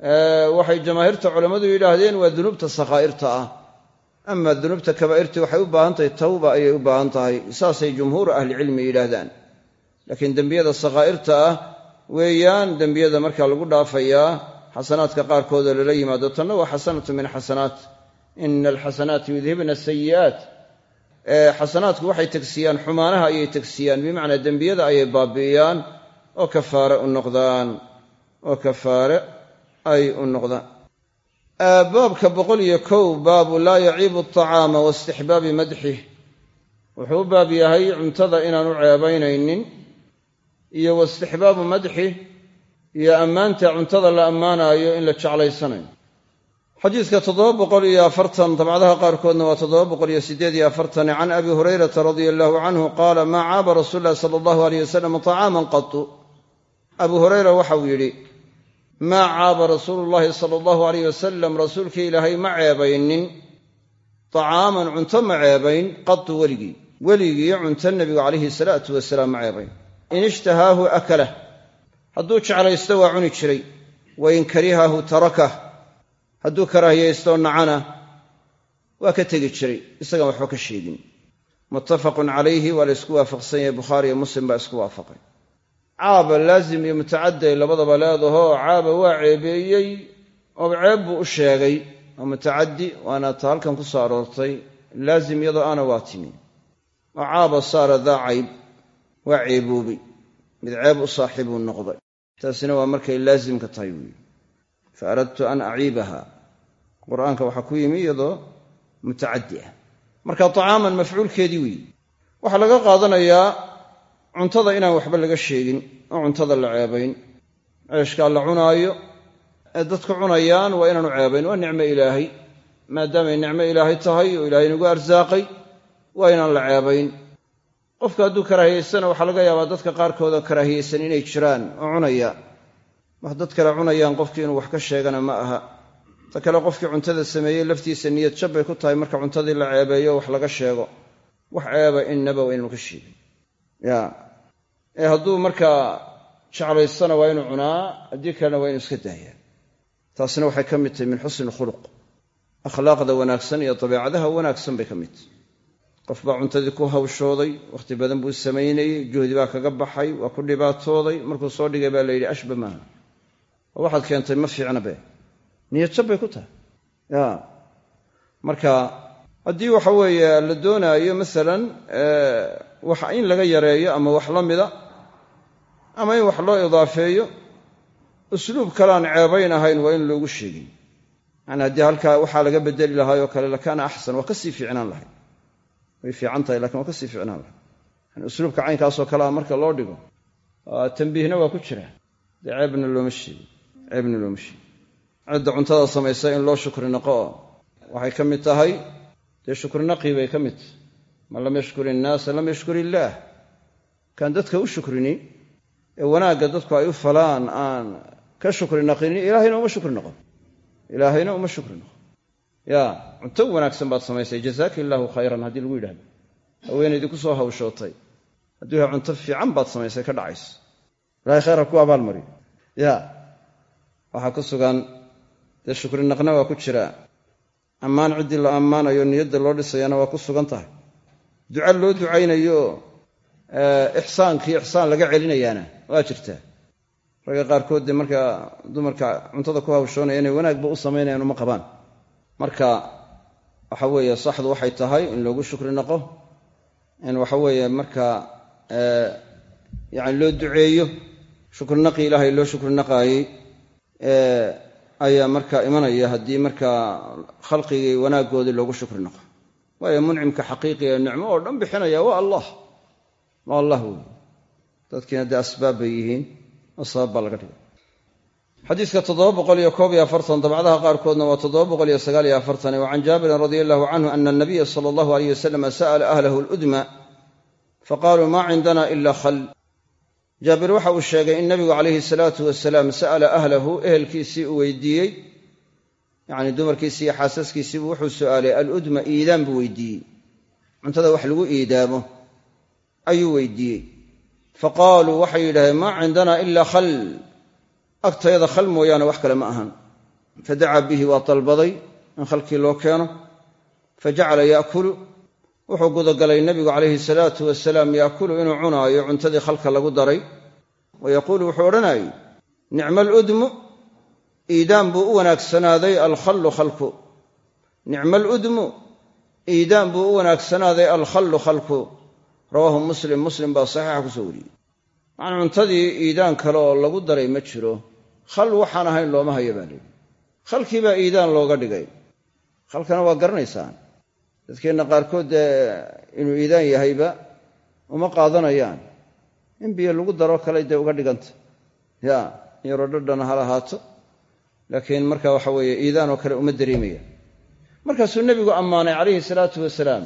waxay jamaahiirta culammadu yidhaahdeen waa dunuubta sakhaa'irta ah. Ama dunuubta kabaa'irtii waxay u baahan tahay tawba ayay u baahan tahay saasay jumhuuru ahlicilmi yidhaahdaan. Laakiin dembiyada sakhaa'irta ah weeyaan dembiyada markaa lagu dhaafayaa xasanaadka qaarkoodoo lala yimaado tanna waa xasanatu min xasanaat. Ina alxasanaati yudhibna asayi'aat xasanaadku waxay tegsiyaan xumaanaha ayay tegsiyaan bimacnaa dembiyada ayay baabi'iyaan oo kafaare u noqdaan oo kafaare ay u noqdaan. Baabka boqol iyo kow baabu laa yaciibu aطacaama waistixbaabi madxih wuxuu u baab yahay cuntada inaanu ceebaynaynin iyo waistixbaabu madxih iyo ammaanta cuntada la ammaanaayo in la jeclaysanayo. Xadiidka toddoba boqol iyo afartan dabcadaha qaarkoodna waa toddoba boqol iyo siddeed iyo afartan can abi hurayrata radia allahu canhu qaala maa caaba rasuulu llahi sala allahu aleyh wasalam طacaaman qatu abu hurayra waxauu yidhi maa caaba rasuulu llahi sala allahu aleyh wasalam rasuulkii ilaahay ma ceebaynin طacaaman cunto ma ceebayn qatu weligii. Weligii cunto nebigu calayhi salaatu wasalaam ma ceebayn. In ishtahaahu akalah hadduu jeclaysto waa cuni jiray. Wain karihahu tarakah hadduu karaahiyaysto nacana. Waa ka tegi jiray. Isagaan waxba ka sheegin. Muttafaqun calayhi waa la ysku waafaqsan yahay. Bukhaari iyo muslim baa isku waafaqay caaba laazim iyo mutacadday labadaba leedahoo caaba waa ceebeeyey oo ceeb buu u sheegay oo mutacaddi waana ta halkan ku soo aroortay laazim iyadoo ana waa timi. Oo caaba saara daa cayb waa ceeboobay mid ceeb u saaxiibuu noqday. Taasina waa markay laazimka tahay weyi fa aradtu an aciibaha qur'aanka waxaa ku yimi iyadoo mutacaddi ah. Marka tacaaman mafcuulkeedii weyi waxaa laga qaadanayaa cuntada inaan waxba laga sheegin oo cuntada la ceebayn. Ceeshkaa la cunaayo ee dadku cunayaan waa inaanu ceebayn. Waa nicmo ilaahay. Maadaamay nicmo ilaahay tahay oo ilaahay nagu arsaaqay waa inaan la ceebayn. Qofka hadduu karaahiyaystana waxaa laga yaabaa dadka qaarkooda karaahiyaysan inay jiraan oo cunaya. Wax dad kale cunayaan qofkii inuu wax ka sheegana ma aha. Ta kale qofkii cuntada sameeyey laftiisa niyad jab bay ku tahay marka cuntadii la ceebeeyo wax laga sheego. Wax ceeba innaba waa inuu ka sheegin ee hadduu markaa jeclaystana waa inuu cunaa haddii kalena waa inuu iska daayaa. Taasina waxay ka mid tahay min xusni khuluq akhlaaqda wanaagsan iyo dabeecadaha wanaagsan bay ka mid tahay. Qof baa cuntadii ku hawshooday wakhti badan buu samaynayey juhdi baa kaga baxay waa ku dhibaatooday markuu soo dhigay baa la yidhi ashba maaha oo waxaad keentay ma fiicna be niyad jab bay ku tahay. Ya marka haddii waxa weeye la doonaayo masalan wax in laga yareeyo ama wax la mida ama in wax loo idaafeeyo usluub kaleaan ceebayn ahayn waa in loogu sheegin. Yani haddii halkaa waxaa laga bedeli lahaayoo kale lakaana axsan waa ka sii fiicnaan lahay way fiican tahay laakiin waa ka sii ficnaan laha yani usluubka caynkaasoo kalea marka loo dhigo tambiihna waa ku jira. Dee ceebna looma sheegin ceebna looma sheegin. Cidda cuntada samaysa in loo shukri naqo waxay ka mid tahay dee shukrinaqii bay ka mid. Tahay man lam yashkur innaasa lam yashkur illaah kaan dadka u shukrini ee wanaagga dadku ay u falaan aan ka shukri naqinin ilaahayna uma shukri noqon ilaahayna uma shukri noqon ya cunto wanaagsan baad samaysay jazaaka illaahu khayran haddii lagu yidhahdo. Haweenaydii ku soo hawshootay. Hadduu cunto fiican baad samaysay ka dhacayso. Ilahay khayr ha ku abaalmariyo ya waxaa ku sugan dee shukrinaqna waa ku jiraa ammaan ciddii la ammaanayo niyadda loo dhisayana waa ku sugan tahay. Duca loo ducaynayo ixsaankii ixsaan laga celinayaana waa jirtaa ragga qaarkood dee markaa dumarka cuntada ku hawshoonaya inay wanaagba u samaynayaan uma qabaan. Marka waxa weeye saxdu waxay tahay in loogu shukri naqo in waxa weeye markaa yani loo duceeyo shukrinaqi ilaahay loo shukri naqaayey ayaa markaa imanaya haddii markaa khalqigii wanaaggoodii loogu shukri naqo waayo muncimka xaqiiqiga nicmo oo dhan bixinaya waa allah. Waa allah wey dadkiina dee asbaab bay yihiin oo sabab baa laga dhigay. Afartan dabcadaha qaarkoodna waa toddoba boqol iyo sagaal iyo afartan wa can jaabirin radia allahu canhu ana anabiya sala allahu aleyh wasalam sa'ala ahlahu aludma faqaaluu maa cindana ila khal. Jaabir waxa uu sheegay in nabigu calayhi salaatu wasalaam sa'ala ahlahu ehelkiisii uu weydiiyey yacni dumarkiisii iyo xaasaskiisiibuu wuxuu su'aalay aludma iidaan buu weydiiyey. Cuntada wax lagu iidaamo ayuu weydiiyey faqaaluu waxay yidhahdeen maa cindana ila khal agtayada khal mooyaane wax kale ma ahan fadacaa bihi waa dalbaday in khalkii loo keeno fajacala yaakulu wuxuu gudagalay nebigu calayhi salaatu wasalaam yaakulu inuu cunaayo cuntadii khalka lagu daray wa yaquulu wuxuu odhanayay nicma aludmu iidaan buu u wanaagsanaaday alkhallu khalku nicma aludmu iidaan buu u wanaagsanaaday alkhallu khalku rawaahu muslim muslim baa saxiixa ku soo wariyey. Macnaa cuntadii iidaan kale oo lagu daray ma jiro khal waxaan ahayn looma hayo baa leehi khalkii baa iidaan looga dhigay. Khalkana waa garanaysaan. Dadkeenna qaarkood dee inuu iidaan yahayba uma qaadanayaan. In biyo lagu daroo kale dee uga dhiganta. Ya yaroo dhadhana ha lahaato. Laakiin marka waxa weeye iidaanoo kale uma dareemaya. Markaasuu nebigu ammaanay calayhi salaatu wasalaam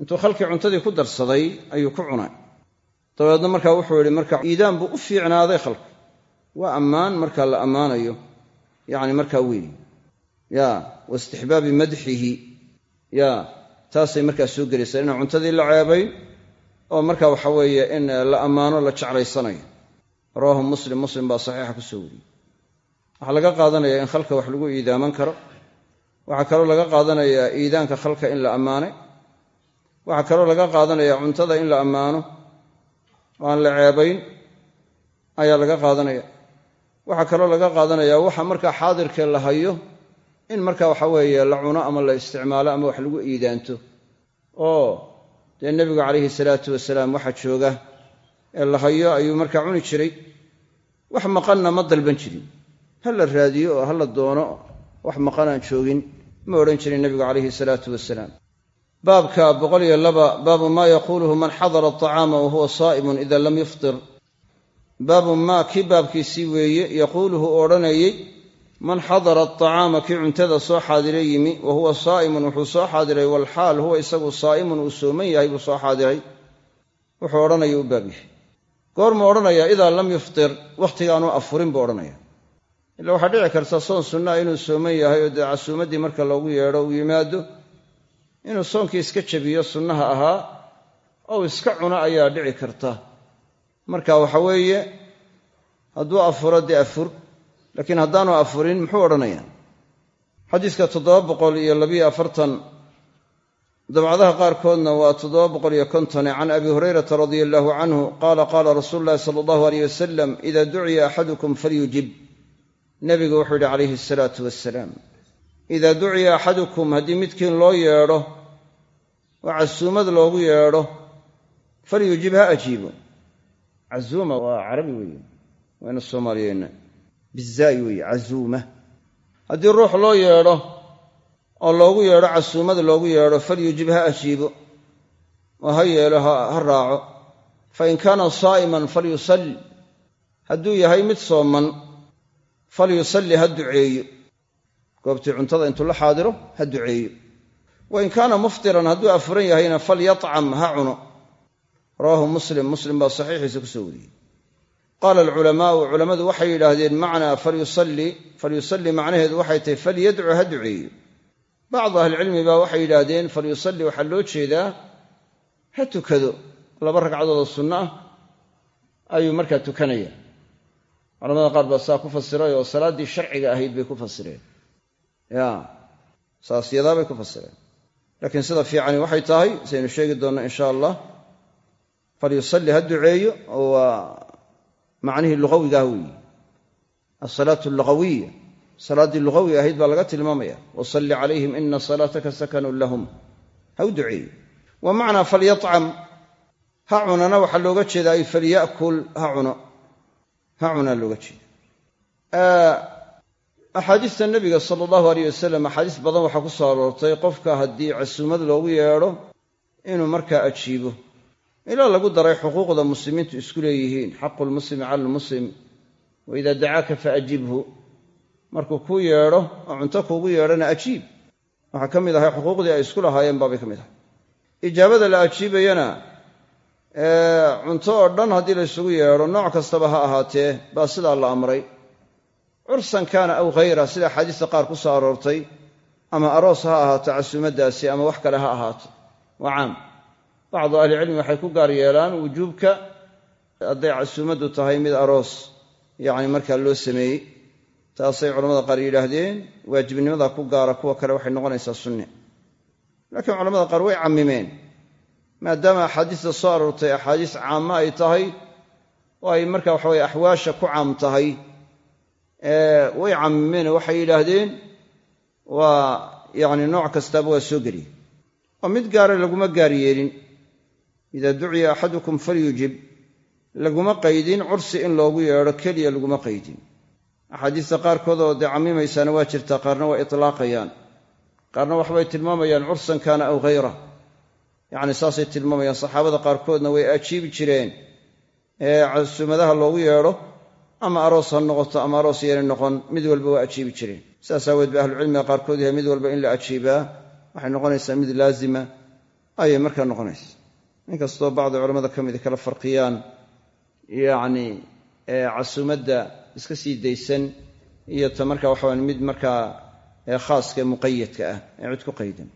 intuu khalkii cuntadii ku darsaday ayuu ku cunay. Dabeedna markaa wuxuu yidhi marka iidaan buu u fiicnaaday khalka waa ammaan markaa la ammaanayo. Yacni markaa weeye ya wa madxihi. Ya taasay markaa soo gelaysaa inaan cuntadii la ceebayn oo marka waxa weeye in la ammaano la jeclaysanayo. Rawaahu muslim muslim baa saxiixa ku soo wariyey. Waxaa laga qaadanayaa in khalka wax lagu iidaaman karo. Waxaa kaloo laga qaadanayaa iidaanka khalka in la ammaanay waxaa kaloo laga qaadanayaa cuntada in la ammaano oo aan la ceebayn ayaa laga qaadanaya. Waxaa kaloo laga qaadanayaa waxa markaa xaadirkee la hayo in marka waxa weeye la cuno ama la isticmaalo ama wax lagu iidaanto. Oo dee nebigu calayhi salaatu wasalaam waxa jooga ee la hayo ayuu markaa cuni jiray. Wax maqanna ma dalban jirin. Ha la raadiyo oo ha la doono wax maqanaan joogin ma odhan jirin nebigu calayhi salaatu wasalaam baabka boqol iyo laba baabu maa yaquuluhu man xadara aطacaama wa huwa saa'imun ida lam yuftir. Baabu maa kii baabkiisii weeye yaquuluhu odhanayey man xadara aطacaama kii cuntada soo xaadira yimi wa huwa saa'imun wuxuu soo xaadiray walxaal huwa isagu saa'imun uu sooman yahay buu soo xaadiray. Wuxuu odhanaya u baab yahay. Goormuu odhanayaa idaa lam yuftir wakhtigaanu afurin buu odhanaya. Ila waxaa dhici karta soon sunnaa inuu sooman yahay oo dee casuumaddii marka loogu yeedho uu yimaado inuu soonkii iska jabiyo sunnaha ahaa ou iska cuno ayaa dhici karta. Marka waxa weeye hadduu afuro dee afur laakiin haddaanu afurin muxuu odhanayaa? Xadiiska dabcadaha qaarkoodna waa can abi hurayrata radia allaahu canhu qaala qaala rasuulu llahi sala allahu aleyh wasalam ida duciya axadukum falyujib. Nebigu wuxuu yidhi calayhi asalaatu wasalaam idaa duciya axadukum haddii midkiin loo yeedho oo casuumad loogu yeedho falyujib ha ajiibo. Cazuuma waa carabi weeye wayna soomaaliyeenna bizaa'i weeye cazuuma haddii ruux loo yeedho oo loogu yeedho casuumad loogu yeedho falyujib ha ajiibo. Oo ha yeelo ha raaco. Fa in kaana saa'iman falyusalli hadduu yahay mid sooman falyusalli ha duceeyo. Goobtii cuntada intuu la xaadiro ha duceeyo wa in kaana muftiran hadduu afuran yahayna falyatcam ha cuno. Rawaahu muslim muslim baa saxiixiisa ku soo wariyey. Qaala alculamaa'u culammadu waxay yidhaahdeen macnaa falyusalli macnaheedu waxay tahay falyadcu ha duceeyo. Bacdu ahlicilmi baa waxay yidhaahdeen falyusalli waxaa loo jeedaa ha tukado. Laba ragcadoodoo sunno ah ayuu markaa tukanaya culamada qaar baa saa ku fasiray oo salaaddii sharciga ahayd bay ku fasireen. Ya saas yadaabay laakiin sida fiicani waxay tahay saynu sheegi doonno insha allah falyusalli ha duceeyo oo waa macnihii luqawigaah weeye asalaatu lugawiya salaaddii lugawi ahayd baa laga tilmaamaya wasalli calayhim ina salaataka sakanun lahum. Ha u duceeyo. Wa macnaa falyacam ha cunana waxaa looga jeeda ay falyakul ha cuno. Ha cunaa looga jeeda axaadiista nebiga sala allahu aleyh wasalam axaadiis badan waxaa ku soo aroortay qofka haddii casuumad loogu yeedho inuu markaa ajiibo. Ilaa lagu daray xuquuqda muslimiintu isku leeyihiin xaqu lmuslimi cala lmuslim wa idaa dacaaka faajibhu markuu kuu yeedho oo cunto kuugu yeedhana ajiib. Waxaa ka mid ahay xuquuqdii ay isku lahaayeen baabay ka mid ahay. Ijaabada la ajiibayana cunto oo dhan haddii la ysugu yeedho nooc kastaba ha ahaatee baa sidaa la amray cursan kaana aw hayra sida axaadiista qaar ku soo aroortay ama aroos ha ahaato casuumaddaasi ama wax kale ha ahaato. Waa caam bacdu ahlicilmi waxay ku gaar yeelaan wujuubka hadday casuumaddu tahay mid aroos yacni markaa loo sameeyey. Taasay culamada qaar yidhaahdeen waajibnimada ku gaara kuwa kale waxay noqonaysaa sunne laakiin culamada qaar way cammimeen maadaama axaadiista soo aroortay axaadiis caamo ay tahay oo ay marka waxaweye axwaasha ku caam tahay way cammimeen waxay yidhaahdeen waa yacni nooc kastaaba waa soo geliya oo mid gaara laguma gaar yeelin. Idaa duciya axadukum falyujib. Laguma qaydin cursi in loogu yeedho keliya laguma qaydin. Axaadiista qaarkood oo dee cammimaysaana waa jirtaa qaarna waa itlaaqayaan. Qaarna waxbay tilmaamayaan cursan kaana aw hayra yacni saasay tilmaamayaan. Saxaabada qaarkoodna way ajiibi jireen. Ee casuumadaha loogu yeedho ama aroos ha noqoto ama aroos yeena noqon mid walba waa ajiibi jireen sidaas aaweed ba ahlucilmiga qaarkood yahay mid walba in la ajiibaa waxay noqonaysaa mid laazima. Ayay markaa noqonaysa. Inkastoo bacdi culammada ka midi kala farqiyaan yacni casuumadda iska sii daysan iyo ta marka waxawan mid markaa khaaska muqayadka ah ee cid ku qaydan.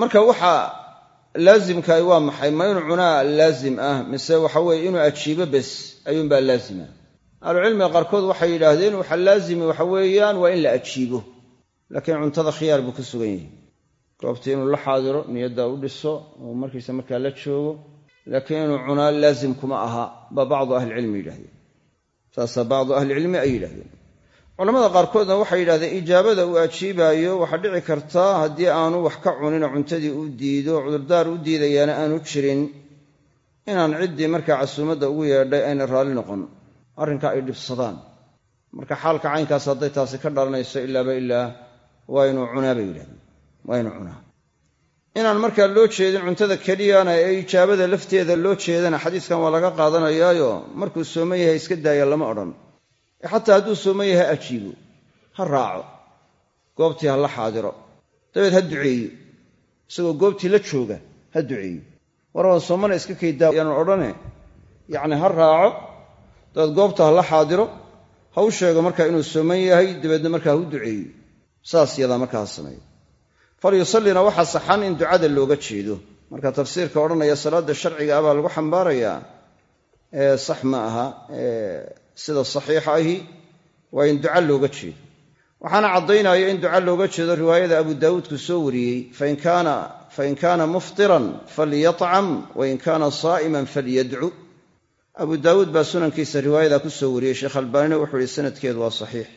Marka waxa laazimkaay waa maxay? Ma inuu cunaa laazim ah mise waxa weeye inuu ajiibo bes ayuunbaa laazima. Ahlucilmiga qaarkood waxay yidhaahdeen waxa laazimi waxa weeyaan waa in la ajiibo laakiin cuntada khiyaar buu ka sugan yahay. Goobtii inuu la xaadiro niyadda u dhiso uu markiisa markaa la joogo laakiin inuu cunaa laazim kuma aha baa bacdu ahlicilmi yidhahdeen saasaa bacdu ahlicilmi ay yidhahdeen culamada qaarkoodna waxay yidhahdeen ijaabada uu ajiibaayo waxaa dhici kartaa haddii aanu wax ka cuninoo cuntadii u diido cudurdaar u diidayaana aanu jirin. Inaan ciddii markaa casuumadda ugu yeedhay ayna raalli noqon. Arrinkaa ay dhibsadaan. Marka xaalka caynkaas hadday taasi ka dhalanayso ilaaba ilaa waa inuu cunaa bay yidhahdeen waa inuu cunaa. Inaan markaa loo jeedin cuntada keliyana ee ijaabada lafteeda loo jeedana xadiiskan waa laga qaadanayaayo markuu sooman yahay iska daaya lama odhan xataa hadduu sooman yahay ha ajiibo ha raaco goobtii ha la xaadiro. Dabeed ha duceeyo isagoo goobtii la jooga ha duceeyo. War waan soomana iska kaydaa yaanu odhane yacni ha raaco dabeed goobta ha la xaadiro ha u sheego markaa inuu sooman yahay dabeedna markaa ha u duceeyo. Saas yadaa markaa ha sameeyo. Falyusallina waxaa saxan in ducada looga jeedo. Marka tafsiirka odhanaya salaadda sharciga ah baa lagu xambaarayaa. Ee sax ma aha sida saxiixa ahi waa in duca looga jeedo. Waxaana caddaynaya in duca looga jeedo riwaayada abu daawuudku soo wariyey fain kaana muftiran falyatcam wain kaana saa'iman falyadcu abu daawuud baa sunankiisa riwaayada ku soo wariyey sheekh albaanina wuxuu ihi sanadkeedu waa saxiix.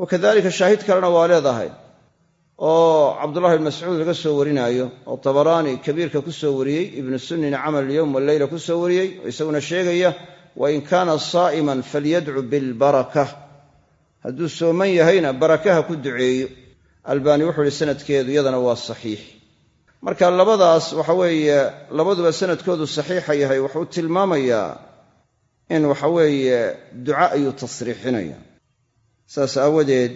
Wa kadalika shaahid kalena waa leedahay oo cabdullahi bn mascuud laga soo warinaayo oo tabaraani kabiirka ku soo wariyey ibnu sunnina camal alyowm walleyla ku soo wariyey oo isaguna sheegaya wain kaana saa'iman falyadcu bilbaraka hadduu sooman yahayna barakaha ku duceeyo albaani wuxuu ihi sanadkeedu iyadana waa saxiix marka labadaas waxa weeye labaduba sanadkoodu saxiixa yahay wuxuu tilmaamayaa in waxa weeye duca ayuu tasriixinaya saas aawadeed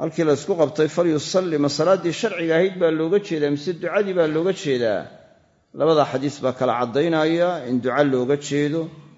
halkii la ysku qabtay falyusalli ma salaaddii sharciga ahayd baa looga jeedaa mise ducadii baa looga jeedaa labada xadiis baa kala caddaynaya in duca looga jeedo